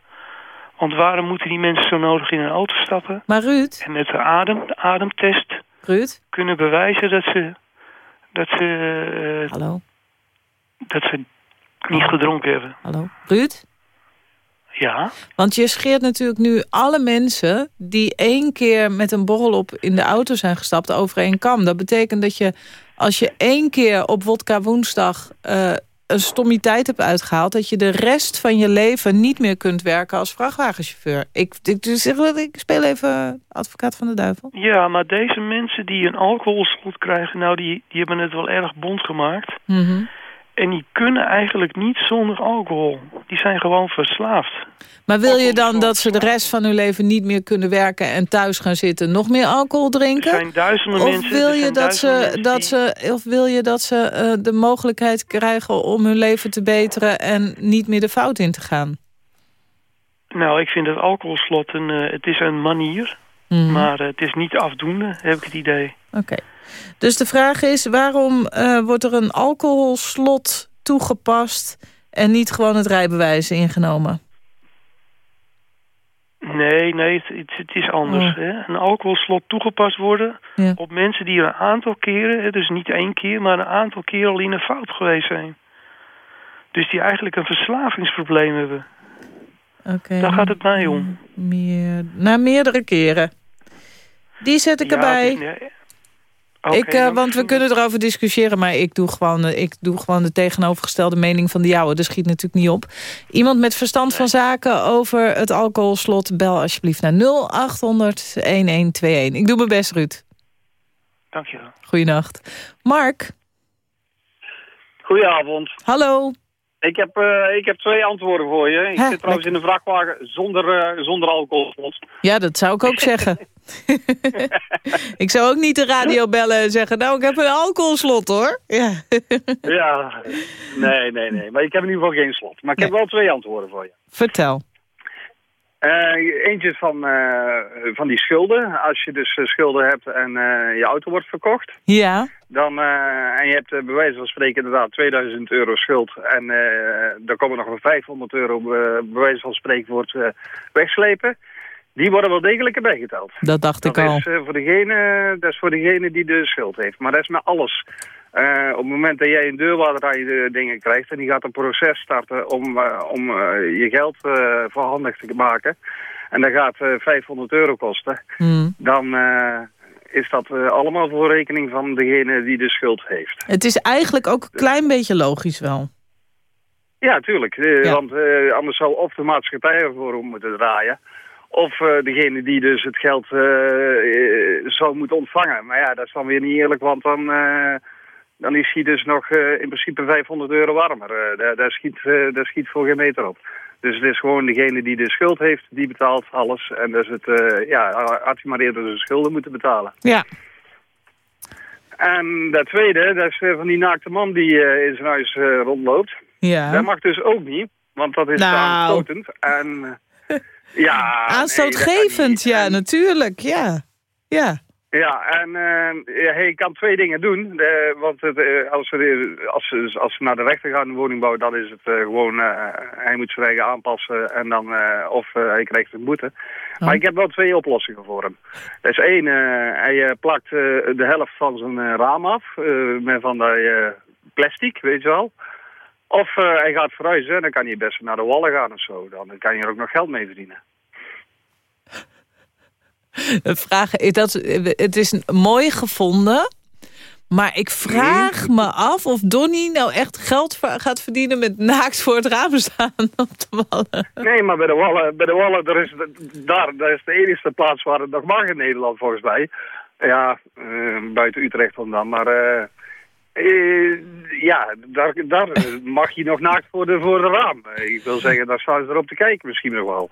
Want waarom moeten die mensen zo nodig in een auto stappen? Maar Ruud... En met de, adem, de ademtest Ruud? kunnen bewijzen dat ze... Dat ze... eh, Hallo? Dat ze niet gedronken hebben. Hallo? Ruud? Ja? Want je scheert natuurlijk nu alle mensen... die één keer met een borrel op in de auto zijn gestapt over één kam. Dat betekent dat je, als je één keer op wodka woensdag... eh, een stommiteit hebt uitgehaald... dat je de rest van je leven niet meer kunt werken als vrachtwagenchauffeur. Ik, ik, ik, ik speel even advocaat van de duivel. Ja, maar deze mensen die een alcoholslot krijgen... nou, die, die hebben het wel erg bond gemaakt. Mhm. En die kunnen eigenlijk niet zonder alcohol. Die zijn gewoon verslaafd. Maar wil je dan dat ze de rest van hun leven niet meer kunnen werken... en thuis gaan zitten, nog meer alcohol drinken? Er zijn duizenden of mensen- Wil je dat ze, dat ze, of wil je dat ze eh, de mogelijkheid krijgen om hun leven te beteren... en niet meer de fout in te gaan? Nou, ik vind het alcoholslot een, eh, het is een manier. Mhm. Maar eh, het is niet afdoende, heb ik het idee. Oké. Dus de vraag is, waarom eh, wordt er een alcoholslot toegepast... en niet gewoon het rijbewijs ingenomen? Nee, nee, het, het, is anders. Oh. Hè? Een alcoholslot toegepast worden Ja. op mensen die een aantal keren... dus niet één keer, maar een aantal keer al in een fout geweest zijn. Dus die eigenlijk een verslavingsprobleem hebben. Oké. Daar gaat het mij om. Meer, na meerdere keren. Die zet ik Ja, erbij. nee. Ik, eh, dan want we kunnen erover discussiëren, maar ik doe, gewoon, eh, ik doe gewoon de tegenovergestelde mening van de jouwe. Dat schiet natuurlijk niet op. Iemand met verstand van zaken over het alcoholslot, bel alsjeblieft naar 0800 1121. Ik doe mijn best, Ruud. Dankjewel. Goeienacht. Mark, Goedenavond. hallo. Ik heb, eh, ik heb twee antwoorden voor je. Ik Hè, zit trouwens in een vrachtwagen zonder, eh zonder alcoholslot. Ja, dat zou ik ook zeggen. *laughs* ik zou ook niet de radio bellen en zeggen... nou, ik heb een alcoholslot, hoor. Ja. ja, nee, nee, nee. Maar ik heb in ieder geval geen slot. Maar ik heb wel twee antwoorden voor je. Vertel. Eh, eentje is van, van die schulden. Als je dus schulden hebt en je auto wordt verkocht... Ja. Dan, eh, en je hebt eh, bij wijze van spreken inderdaad 2000 euro schuld. En eh dan komen nog een 500 euro bij wijze van eh, wegslepen. Die worden wel degelijk erbij geteld. Dat dacht Dat ik al. is, voor degene, dat is voor degene die de schuld heeft. Maar dat is met alles. Op het moment dat jij een deurwaarder aan je dingen krijgt... en die gaat een proces starten om, om je geld voorhandig te maken... en dat gaat eh 500 euro kosten... Hmm. dan is dat eh, allemaal voor rekening van degene die de schuld heeft. Het is eigenlijk ook een klein beetje logisch wel. Ja, tuurlijk. Eh, Want eh, anders zou of de maatschappij ervoor moeten draaien... of degene die dus het geld zou moeten ontvangen. Maar ja, dat is dan weer niet eerlijk, want dan, dan is hij dus nog in principe 500 euro warmer. Daar, daar, schiet, daar schiet voor geen meter op. Dus het is gewoon degene die de schuld heeft, die betaalt alles. En dus het, eh ja, had hij maar eerder zijn schulden moeten betalen. Ja. En dat tweede, dat is eh, van die naakte man die eh, in zijn huis rondloopt. Ja. Dat mag dus ook niet, want dat is Nou. aanstotend. En ja, *laughs* Aanstootgevend, ja, natuurlijk. Ja. Ja. Ja, en eh, hij kan twee dingen doen. Eh, want het, eh, als, ze, als, als ze naar de rechter gaan in de woningbouw, dan is het eh, gewoon... eh, hij moet zijn eigen aanpassen en dan, eh, of eh, hij krijgt een boete. Maar ik heb wel twee oplossingen voor hem. Er is één, eh, hij eh, plakt eh, de helft van zijn eh, raam af eh, met van eh, plastic, weet je wel. Of eh, hij gaat verhuizen en dan kan hij best naar de wallen gaan of zo. Dan kan je er ook nog geld mee verdienen. *laughs* Is dat, het is mooi gevonden. Maar ik vraag me af of Donnie nou echt geld gaat verdienen... met naakt voor het raam staan op de wallen. Nee, maar bij de Wallen, bij de Wallen er is, daar, daar is de enige plaats waar het nog mag in Nederland volgens mij. Ja, eh, buiten Utrecht dan. Maar eh, eh, ja, daar, daar mag je nog naakt voor de, voor de raam. Eh, Ik wil zeggen, daar staan ze erop te kijken misschien nog wel.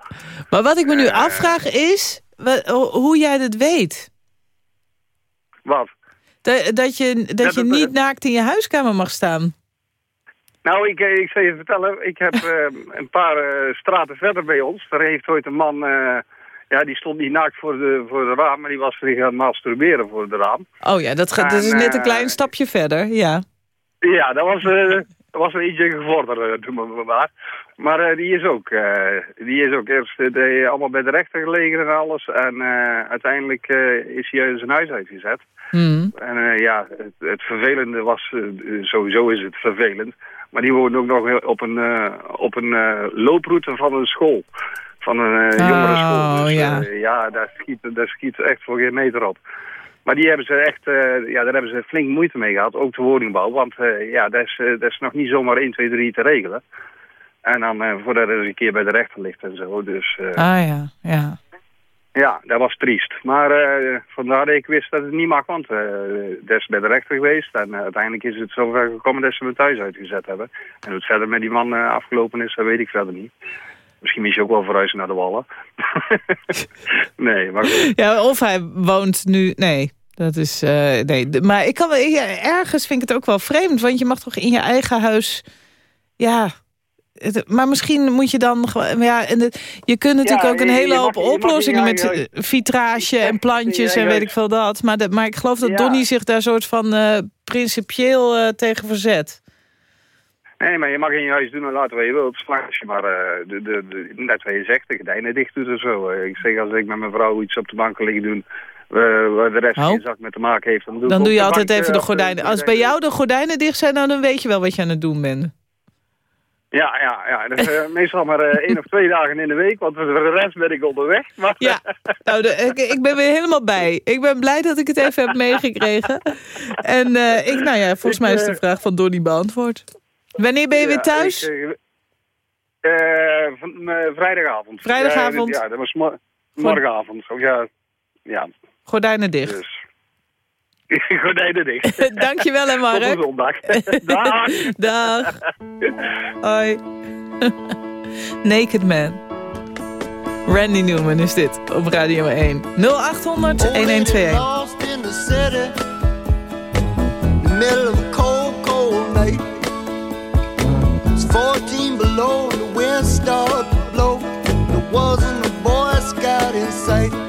Maar wat ik me nu afvraag is wa- ho- hoe jij dat weet. Wat? Dat, dat je, dat Dat je niet naakt in je huiskamer mag staan. Nou, ik, eh, ik zal je vertellen. Ik heb *laughs* eh, een paar eh, straten verder bij ons. Daar heeft ooit een man... eh, ja, die stond niet naakt voor de, voor de raam, maar die was zich aan het masturberen voor de raam. Oh ja, dat, gaat, dat is net een eh, klein stapje verder, ja. Ja, dat was, eh, dat was een ietsje gevorderd, toen we maar. Maar eh, die is ook, eh, die is ook eerst eh, allemaal bij de rechter gelegen en alles. En eh, uiteindelijk eh, is hij zijn huis uitgezet. Hmm. En eh, ja, het, het vervelende was, eh, sowieso is het vervelend. Maar die woonde ook nog op een, eh, op een eh, looproute van een school. Van een eh, Oh, jongerenschool. Dus ja. eh, ja, daar schiet, daar schiet echt voor geen meter op. Maar die hebben ze echt, eh, ja, daar hebben ze flink moeite mee gehad, ook de woningbouw. Want ja, dat is, dat is nog niet zomaar 1, 2, 3 te regelen. En dan voordat het een keer bij de rechter ligt en zo. Dus Ah ja, ja. ja, dat was triest. Maar vandaar dat ik wist dat het niet mag, want dat is bij de rechter geweest. En uiteindelijk is het zover gekomen dat ze me thuis uitgezet hebben. En hoe het verder met die man afgelopen is, dat weet ik verder niet. Misschien is hij ook wel verhuizen naar de Wallen. *laughs* nee, maar goed. Ja, of hij woont nu... Nee, dat is... eh, nee, de- maar ik kan, ja, ergens vind ik het ook wel vreemd. Want je mag toch in je eigen huis... Ja... het- maar misschien moet je dan. Ja, en het- je kunt natuurlijk Ja, ook een je- je hele hoop je mag je oplossingen met vitrage en plantjes je en weet ik veel dat. Maar, de, maar ik geloof dat Ja. Donnie zich daar soort van eh, principieel eh, tegen verzet. Nee, maar je mag in je huis doen en laten wat je wilt. Zolang als je maar, eh, de, de, de, net wat je zegt, de gordijnen dicht doet of zo. Eh, ik zeg, als ik met mijn vrouw iets op de bank liggen doen... eh, waar de rest Oh. geen zak mee te maken heeft... Dan doe, Dan je altijd bank, even de gordijnen. Als bij jou de gordijnen dicht zijn, nou, dan weet je wel wat je aan het doen bent. Ja, ja, ja. Eh, *laughs* meestal maar eh, één of twee dagen in de week, want voor de rest ben ik onderweg. Maar, Ja, nou, de, ik, ik ben weer helemaal bij. Ik ben blij dat ik het even heb meegekregen. En ik, nou ja, volgens mij is de vraag van Donnie beantwoord. Wanneer ben je weer thuis? ik, eh, eh, van, eh, vrijdagavond. Vrijdagavond? Ja, ja, dat was mo- morgenavond. Ja, ja. Gordijnen dicht. Dus. *laughs* Gordijnen dicht. *laughs* Dankjewel, hè, Mark. Tot zondag. *laughs* Dag. Dag. Hoi. Naked Man. Randy Newman is dit op Radio 1. 0800 1121. 14 below, the wind started to blow. There wasn't a Boy Scout in sight.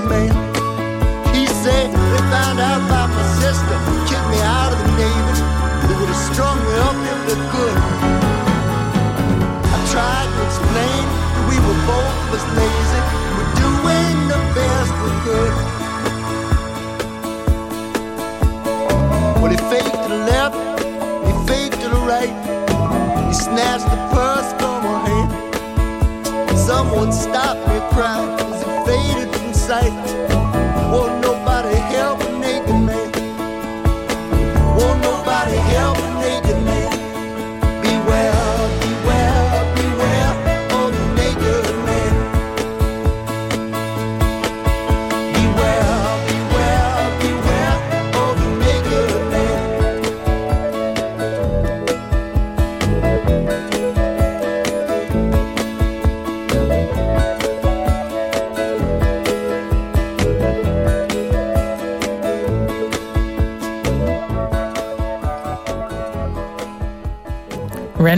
Man. He said, They found out about my sister, kicked me out of the Navy. They would have strung me up if they could. I tried to explain that we were both of us lazy. We're doing the best we could. Well, he faked to the left, he faked to the right. He snatched the purse from her hand. Someone stopped me crying life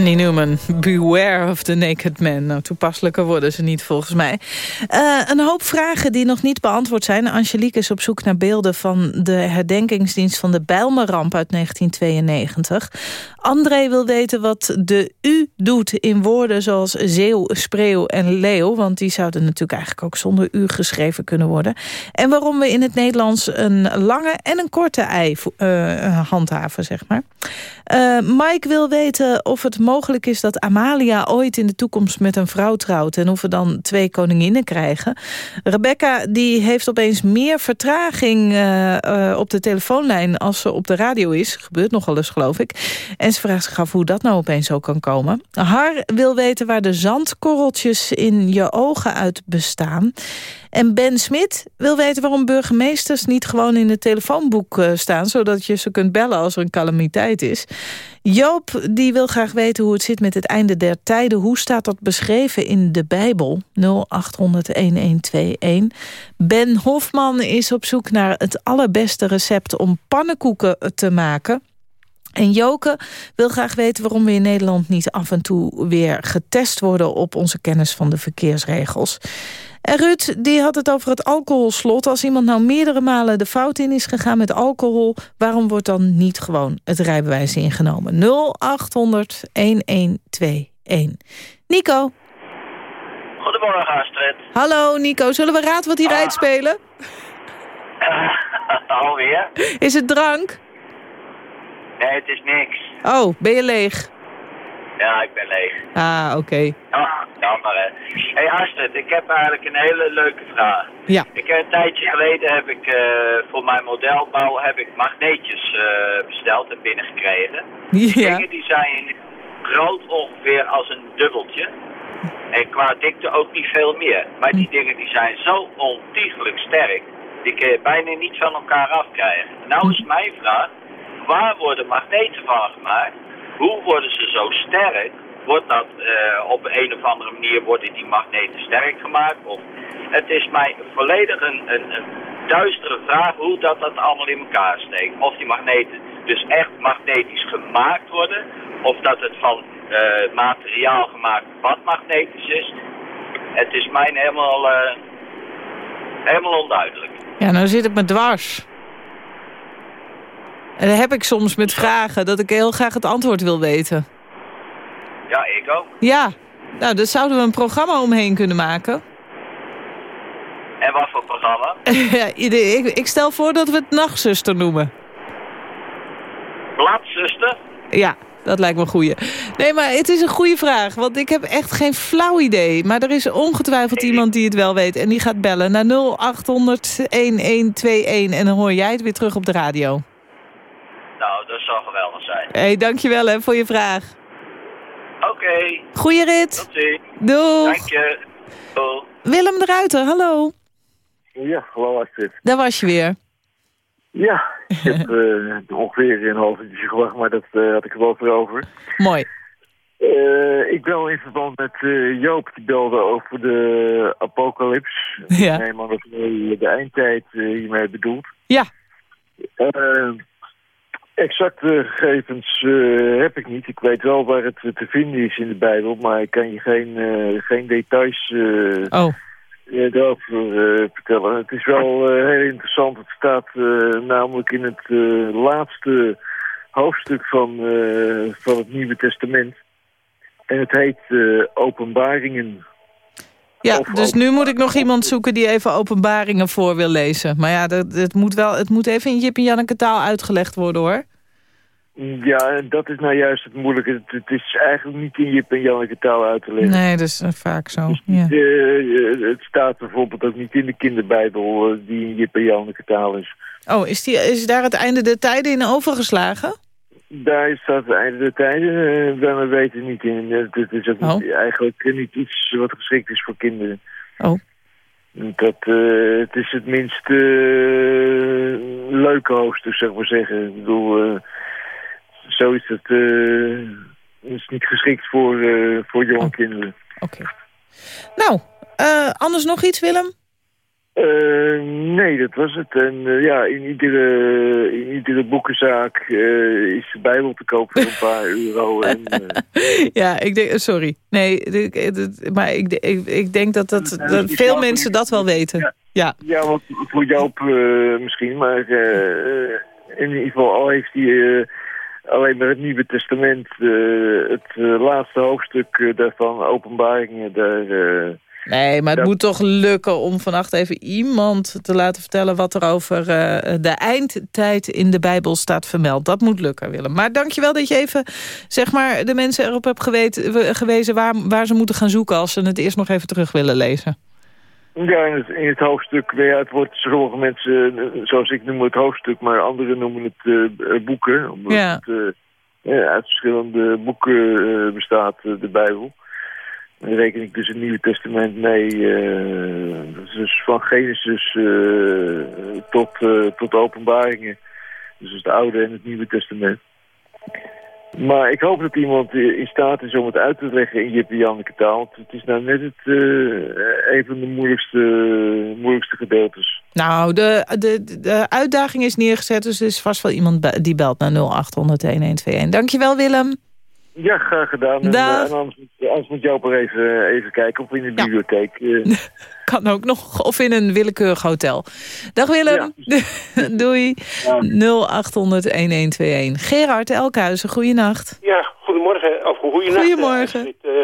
Randy Newman, beware of the naked man. Nou, toepasselijker worden ze niet volgens mij. Eh, een hoop vragen die nog niet beantwoord zijn. Angelique is op zoek naar beelden van de herdenkingsdienst van de Bijlmerramp uit 1992. André wil weten wat de U doet in woorden zoals zeeuw, spreeuw en leeuw. Want die zouden natuurlijk eigenlijk ook zonder U geschreven kunnen worden. En waarom we in het Nederlands een lange en een korte ei eh, handhaven, zeg maar. Eh, Mike wil weten of het mogelijk is dat Amalia ooit in de toekomst met een vrouw trouwt... en of we dan twee koninginnen krijgen. Rebecca die heeft opeens meer vertraging eh, eh, op de telefoonlijn... als ze op de radio is. Gebeurt nogal eens, geloof ik. En ze vraagt zich af hoe dat nou opeens zo kan komen. Har wil weten waar de zandkorreltjes in je ogen uit bestaan. En Ben Smit wil weten waarom burgemeesters niet gewoon in het telefoonboek staan... zodat je ze kunt bellen als er een calamiteit is. Joop die wil graag weten hoe het zit met het einde der tijden. Hoe staat dat beschreven in de Bijbel? 0800-1121. Ben Hofman is op zoek naar het allerbeste recept om pannenkoeken te maken... En Joke wil graag weten waarom we in Nederland niet af en toe weer getest worden op onze kennis van de verkeersregels. En Ruud die had het over het alcoholslot. Als iemand nou meerdere malen de fout in is gegaan met alcohol... waarom wordt dan niet gewoon het rijbewijs ingenomen? 0800 1121. Nico. Goedemorgen, Astrid. Hallo Nico, zullen we raad wat hij rijdt spelen? *laughs* Alweer? Is het drank? Nee, het is niks. Oh, ben je leeg? Ja, ik ben leeg. Ah, oké. Ja, jammer hè. hey Astrid, ik heb eigenlijk een hele leuke vraag. Ja. Ik heb een tijdje geleden heb ik eh, voor mijn modelbouw heb ik magneetjes eh, besteld en binnengekregen. Die Ja. dingen die zijn groot ongeveer als een dubbeltje. En qua dikte ook niet veel meer. Maar die dingen die zijn zo ontiegelijk sterk. Die kun je bijna niet van elkaar afkrijgen. Nou is mijn vraag. Waar worden magneten van gemaakt? Hoe worden ze zo sterk? Wordt dat eh, op een of andere manier worden die magneten sterk gemaakt? Of het is mij volledig een, een, duistere vraag hoe dat, dat allemaal in elkaar steekt. Of die magneten dus echt magnetisch gemaakt worden. Of dat het van eh, materiaal gemaakt wat magnetisch is. Het is mij helemaal, eh, helemaal onduidelijk. Ja, nou zit het me dwars. En dat heb ik soms met vragen, dat ik heel graag het antwoord wil weten. Ja, ik ook. Ja, nou, daar zouden we een programma omheen kunnen maken. En wat voor programma? *laughs* Ik, ik stel voor dat we het nachtzuster noemen. Bladzuster? Ja, dat lijkt me een goeie. Nee, maar het is een goede vraag, want ik heb echt geen flauw idee. Maar er is ongetwijfeld iemand die het wel weet en die gaat bellen naar 0800-1121 en dan hoor jij het weer terug op de radio. Nou, dat zou geweldig zijn. Hé, hey, dankjewel hè, voor je vraag. Oké. Goeie rit. Tot ziens. Doeg. Dank je. Doeg. Willem de Ruiter, hallo. Ja, hallo Astrid. Daar was je weer. Ja, ik heb *laughs* eh, ongeveer een half uurtje gewacht, maar dat eh, had ik er wel voor over. Mooi. Eh, ik bel in verband met eh, Joop, die belde over de apocalyps. Ja. Ik neem aan dat hij de eindtijd hiermee bedoelt. Ja. Exacte gegevens eh, heb ik niet. Ik weet wel waar het te vinden is in de Bijbel, maar ik kan je geen, eh, geen details eh, oh. erover vertellen. Het is wel heel interessant. Het staat namelijk in het laatste hoofdstuk van, van het Nieuwe Testament. En het heet Openbaringen. Ja, dus nu moet ik nog iemand zoeken die even openbaringen voor wil lezen. Maar ja, dat, het, moet wel, het moet even in Jip en Janneke taal uitgelegd worden, hoor. Ja, dat is nou juist het moeilijke. Het, het is eigenlijk niet in Jip en Janneke taal uit te leggen. Nee, dat is uh, vaak zo. Ja. Uh, het staat bijvoorbeeld ook niet in de kinderbijbel uh, die in Jip en Janneke taal is. Oh, is, die, is daar het einde der tijden in overgeslagen? Daar staat het einde der tijden. Uh, we weten niet in. Het is ook oh. niet, eigenlijk niet iets wat geschikt is voor kinderen. Oh. Dat, het is het minst leuke hoofdstuk, zeg maar zeggen. Ik bedoel zo is het is niet geschikt voor, voor jonge oh. kinderen. Oké. Okay. Nou, anders nog iets, Willem? Uh, nee, dat was het. En ja, in iedere, in iedere boekenzaak is de Bijbel te koop voor een paar *laughs* euro. En, ja, ik denk, sorry. Nee, maar ik, ik, ik denk dat, dat, dat veel mensen dat wel weten. Ja, ja. ja want voor Joop misschien, maar in ieder geval al heeft hij alleen maar het Nieuwe Testament, het laatste hoofdstuk daarvan, openbaringen, daar... nee, maar het moet toch lukken om vannacht even iemand te laten vertellen... wat er over de eindtijd in de Bijbel staat vermeld. Dat moet lukken, Willem. Maar dankjewel dat je even zeg maar, de mensen erop hebt geweten, gewezen... Waar, waar ze moeten gaan zoeken als ze het eerst nog even terug willen lezen. Ja, in het, in het hoofdstuk, ja, het wordt sommige mensen, zoals ik noem het hoofdstuk, maar anderen noemen het uh, boeken. Omdat ja. het uh, uit verschillende boeken bestaat, de Bijbel. Dan reken ik dus het Nieuwe Testament mee. is dus van Genesis tot, tot openbaringen. Dus het Oude en het Nieuwe Testament. Maar ik hoop dat iemand in staat is om het uit te leggen in Jip taal. Het is nou net het, een van de moeilijkste, moeilijkste gedeeltes. Nou, de, de, de uitdaging is neergezet, dus er is vast wel iemand die belt naar 0800-1121. Dankjewel Willem. Ja, graag gedaan. En, uh, en anders, anders, moet Joop er even, even kijken, of in de bibliotheek. Uh. *laughs* kan ook nog, of in een willekeurig hotel. Dag Willem. Ja. *laughs* Doei. Ja. 0800-1121. Gerard Elkhuizen, goeienacht. Ja, goedemorgen. Of goeienacht. Goedemorgen. Het, uh,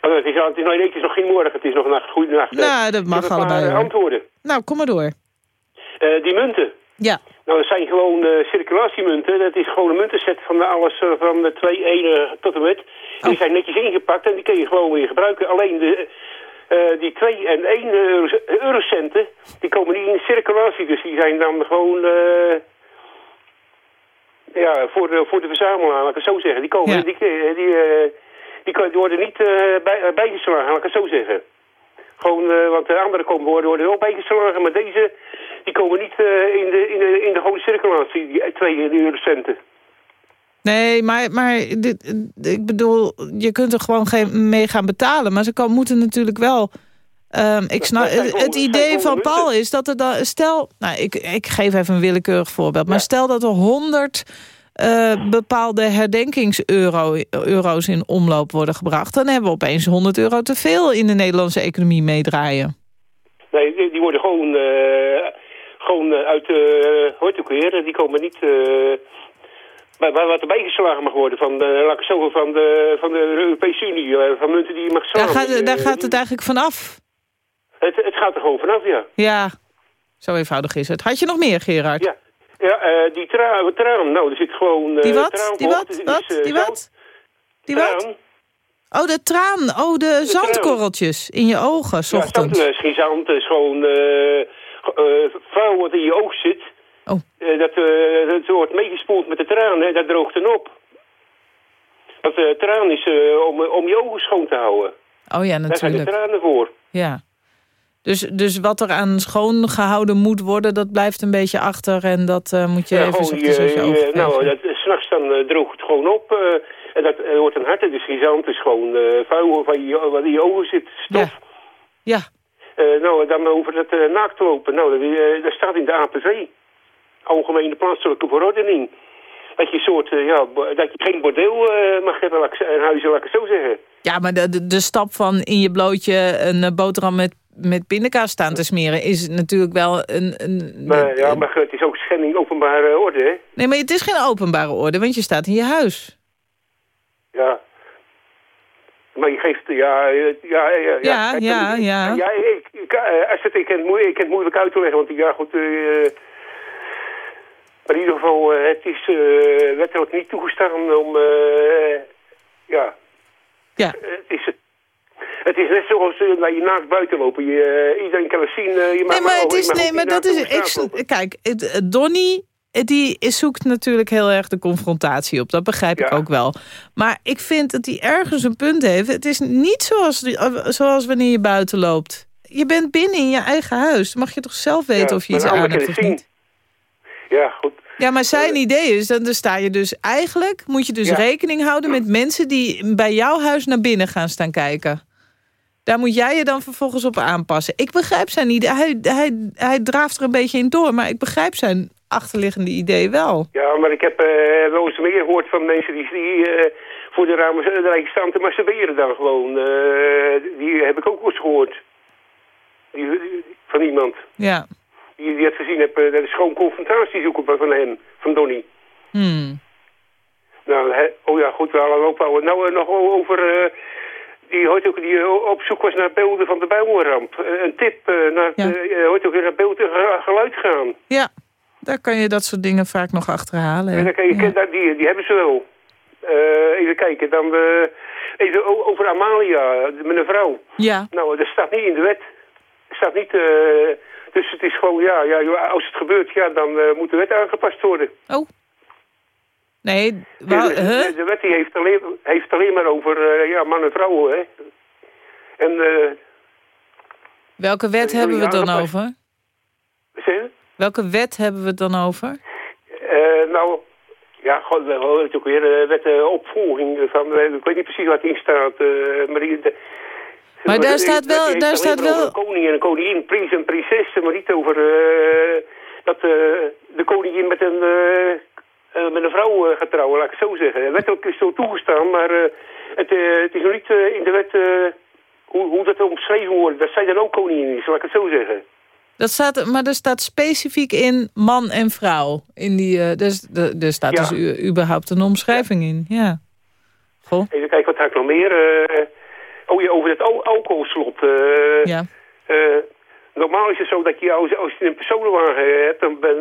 het, is, het, is nog, het is nog geen morgen, het is nog nacht. Goedenacht. Nou, dat mag allebei. Antwoorden. Nou, kom maar door. Uh, die munten. Ja. Nou, dat zijn gewoon uh, circulatiemunten. Dat is gewoon een muntenset van alles uh, van de 2 1 tot en met. Oh. Die zijn netjes ingepakt en die kun je gewoon weer gebruiken. Alleen de, uh, die 2 en 1 euro, eurocenten, die komen niet in circulatie. Dus die zijn dan gewoon... ja, voor de, voor de verzamelaar, laat ik het zo zeggen. Die, komen, ja. die, die, die, die, worden niet bij, bijgeslagen, laat ik het zo zeggen. Gewoon, want de andere komen worden, worden wel bijgeslagen, maar deze die komen niet uh, in, de, in, de, in de gewone circulatie, die 2 eurocenten. Nee, maar, maar dit, ik bedoel, je kunt er gewoon geen mee gaan betalen. Maar ze kan, moeten natuurlijk wel... Um, ik snap, het, het idee van Paul is dat er dan... Stel, nou, ik, ik geef even een willekeurig voorbeeld. Maar ja. stel dat er 100 uh, bepaalde herdenkings-euro's in omloop worden gebracht... dan hebben we opeens 100 euro te veel in de Nederlandse economie meedraaien. Nee, die, die worden gewoon, uh, gewoon uit, uh, hoort ook weer, die komen niet... Bij, bij wat erbij geslagen mag worden van de, laat ik zo, van de, van de Europese Unie, van munten die je mag slaan. Daar gaat, daar gaat het eigenlijk vanaf. Het, het gaat er gewoon vanaf, ja. Ja, zo eenvoudig is het. Had je nog meer, Gerard? Ja. Ja, uh, die traan, traan, nou, er zit gewoon... Uh, die wat? Die wat? Wat? Is, uh, die wat? Die wat? Oh, de traan. Oh, de, de zandkorreltjes in je ogen, s ochtends. Ja, zand, geen zand, het is gewoon vuil wat in je oog zit. Oh. dat, dat wordt meegespoeld met de traan, hè, dat droogt dan op. Want de traan is om, om je ogen schoon te houden. Oh ja, natuurlijk. Daar zijn de tranen voor. Ja. Dus, dus wat er aan schoon gehouden moet worden, dat blijft een beetje achter. En dat uh, moet je ja, even gewoon, je, je je, Nou, s'nachts dan uh, droogt het gewoon op. Uh, en dat wordt een hart. Het is geen zand. Het is gewoon vuil wat, je, wat in je ogen zit. Stof. Ja. ja. Nou, dan over dat naakt lopen. Nou, dat, dat staat in de APV. Algemene Plaatselijke Verordening. dat je soort, eh, ja, dat je geen bordeel eh, mag hebben, laat ik, huizen, laat ik het zo zeggen. Ja, maar de, de, stap van in je blootje een eh, boterham met, met pindakaas staan te smeren... is natuurlijk wel een... een Maar, ja, maar het is ook schending openbare orde, hè? Nee, maar het is geen openbare orde, want je staat in je huis. Ja. Maar je geeft, ja, eh, ja, ja, ja. Ja, ja, ik- ja. ja ik, ik, eh, als het, ik, kan het moeilijk, ik kan het moeilijk uit te leggen, want ja, goed, eh, maar in ieder geval, het is eh, wettelijk niet toegestaan om, eh, ja. Ja. Het is, het is net zoals uh, dat je naakt buiten lopen. Je, iedereen kan het zien. je Nee, maar het is... Nee, maar dat is... Ik, kijk, eh, Die is- zoekt natuurlijk heel erg de confrontatie op. Dat begrijp ik ook wel. Maar ik vind dat hij ergens een punt heeft. Het is niet zoals, die- eh, zoals wanneer je buiten loopt. Je bent binnen in je eigen huis. Dan mag je toch zelf weten Ja, of je iets aan hebt of niet. Ja, goed. Ja, maar zijn idee is, dan dan sta je dus eigenlijk... moet je dus Ja. rekening houden met mensen die bij jouw huis naar binnen gaan staan kijken. Daar moet jij je dan vervolgens op aanpassen. Ik begrijp zijn idee. Hij, hij, hij draaft er een beetje in door, maar ik begrijp zijn achterliggende idee wel. Ja, maar ik heb eh, wel eens meer gehoord van mensen die, die eh, voor de ramen uh, staan te masturberen dan gewoon. Eh, die heb ik ook eens gehoord. Die, die- van iemand. Ja. Die, die het gezien heb, eh, dat is gewoon confrontatie zoeken van hem, van Donny. Hmm. Nou, oh ja, goed, we hadden ook wel. Nou, eh, nog over... eh, die hoort ook die eh, op zoek was naar beelden van de Bijlmerramp. Eh, een tip eh, naar eh, hoort ook weer naar beeld en ge- geluid gaan. Ja, daar kan je dat soort dingen vaak nog achterhalen. hè. En dan kan je, dat- die, die hebben ze wel. Eh, even kijken, dan eh, even over Amalia, mijn vrouw. Ja. Nou, dat staat niet in de wet. staat niet... eh, dus het is gewoon, ja, ja, als het gebeurt, ja, dan moet de wet aangepast worden. Oh. Nee, wa- de, de, wet die heeft, alleen, heeft alleen maar over ja, man en vrouw, hè. En, welke wet Ja, hebben we het dan aangepast. over? je? Welke wet hebben we het dan over? Eh, nou, ja, god, het ook weer uh, wet eh, opvolging van, eh, ik weet niet precies wat in staat, eh, maar die... de- Maar daar de- staat de- wel- daar staat wel- een koning en een koningin, prins en prinses, maar niet over eh, dat eh, de koningin met een, eh, eh, met een vrouw eh, gaat trouwen, laat ik het zo zeggen. Wettelijk is zo toegestaan, maar eh, het, eh, het is nog niet eh, in de wet eh, hoe, hoe dat omschreven wordt. Dat zij dan ook koningin is, laat ik het zo zeggen. Dat staat, maar er staat specifiek in man en vrouw. In die, eh, dus, de- er staat Ja. dus u- überhaupt een omschrijving in. Ja. Goh. Even kijken, wat had ik nog meer? eh, oh ja, over het al alcoholslot. eh, Ja. normaal is het zo dat je als, als je een personenwagen hebt, dan ben,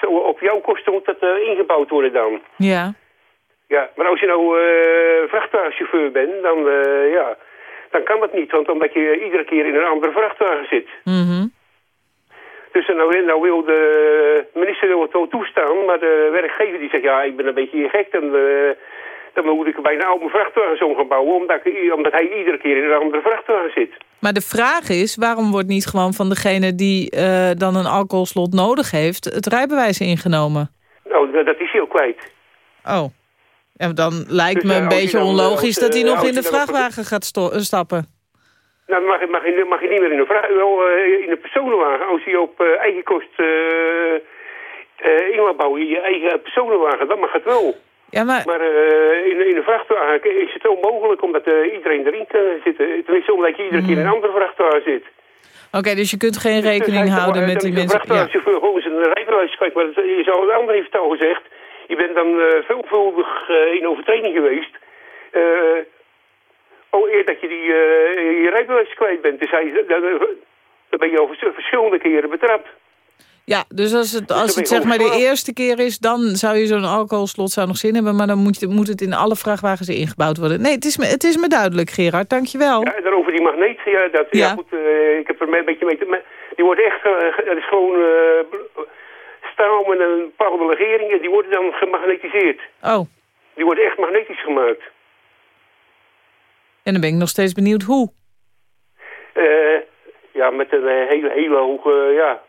zo op jouw kosten moet dat ingebouwd worden dan. Ja. Ja, maar als je nou vrachtwagenchauffeur bent, dan, ja, dan kan dat niet. Want omdat je iedere keer in een andere vrachtwagen zit. Mhm. Dus nou, nou wil de minister wil het wel toestaan, maar de werkgever die zegt, ja, ik ben een beetje gek. Dan, eh, dan moet ik bijna al mijn vrachtwagens om gaan bouwen, omdat, ik, omdat hij iedere keer in een andere vrachtwagen zit. Maar de vraag is, waarom wordt niet gewoon van degene die eh, dan een alcoholslot nodig heeft... het rijbewijs ingenomen? Nou, dat is hij ook kwijt. Oh. En dan lijkt Dus, me eh, een beetje dan, onlogisch als, dat hij nog in de een- vrachtwagen gaat stappen. Nou, dan mag, je- mag, je, mag je niet meer in een, wel, eh, in een personenwagen. Als je op eh, eigen kost in laat bouwen, je eigen personenwagen, dan mag het wel. Ja, maar... Maar in, in een vrachtwagen is het onmogelijk omdat eh, iedereen erin kan zitten. Tenminste, omdat je iedere keer in een andere vrachtwagen zit. Oké, dus je kunt geen rekening houden met die mensen. Ja. vrachtwagenchauffeur gewoon zijn rijbewijs kwijt. Maar dat, je zou, de ander heeft het al gezegd. Je bent dan veelvuldig in overtreding geweest. Eh, al eer dat je die, eh, je rijbewijs kwijt bent. Dus hij, dan, dan ben je al vers- verschillende keren betrapt. Ja, dus als het, als ben het je zeg maar de eerste keer is... dan zou je zo'n alcoholslot zou nog zin hebben... maar dan moet, je, moet het in alle vrachtwagens ingebouwd worden. Nee, het is me, het is me duidelijk, Gerard. Dankjewel. Ja, en dan over die magneet. Ja, dat, ja. Ja. goed, eh, ik heb er een beetje mee te... maar Die wordt echt... eh, dat is gewoon eh, staal met een bepaalde legering. En die worden dan gemagnetiseerd. Oh, Die worden echt magnetisch gemaakt. En dan ben ik nog steeds benieuwd hoe. Eh, ja, met een eh, hele, hele hoge... ja,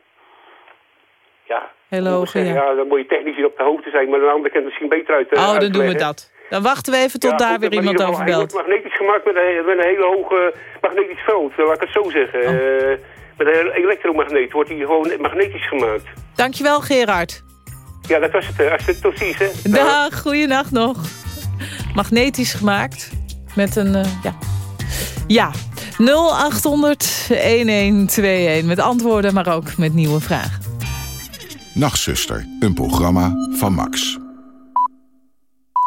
ja, Hele hoge, ja. ja. Dan moet je technisch op de hoogte zijn. Maar de andere kant misschien beter uit eh, Oh, dan doen we dat. Dan wachten we even tot Ja, daar goed, weer iemand over belt. Wordt magnetisch gemaakt met een, met een hele hoge magnetisch veld. eh, Laat ik het zo zeggen. Oh. Eh, met een elektromagneet wordt hij gewoon magnetisch gemaakt. Dankjewel, Gerard. Ja, dat was het. eh, Als het tot ziens, hè. Dag, goeienacht nog. Magnetisch gemaakt. Met een, eh, ja. Ja, 0800-1121. Met antwoorden, maar ook met nieuwe vragen. Nachtzuster, een programma van Max.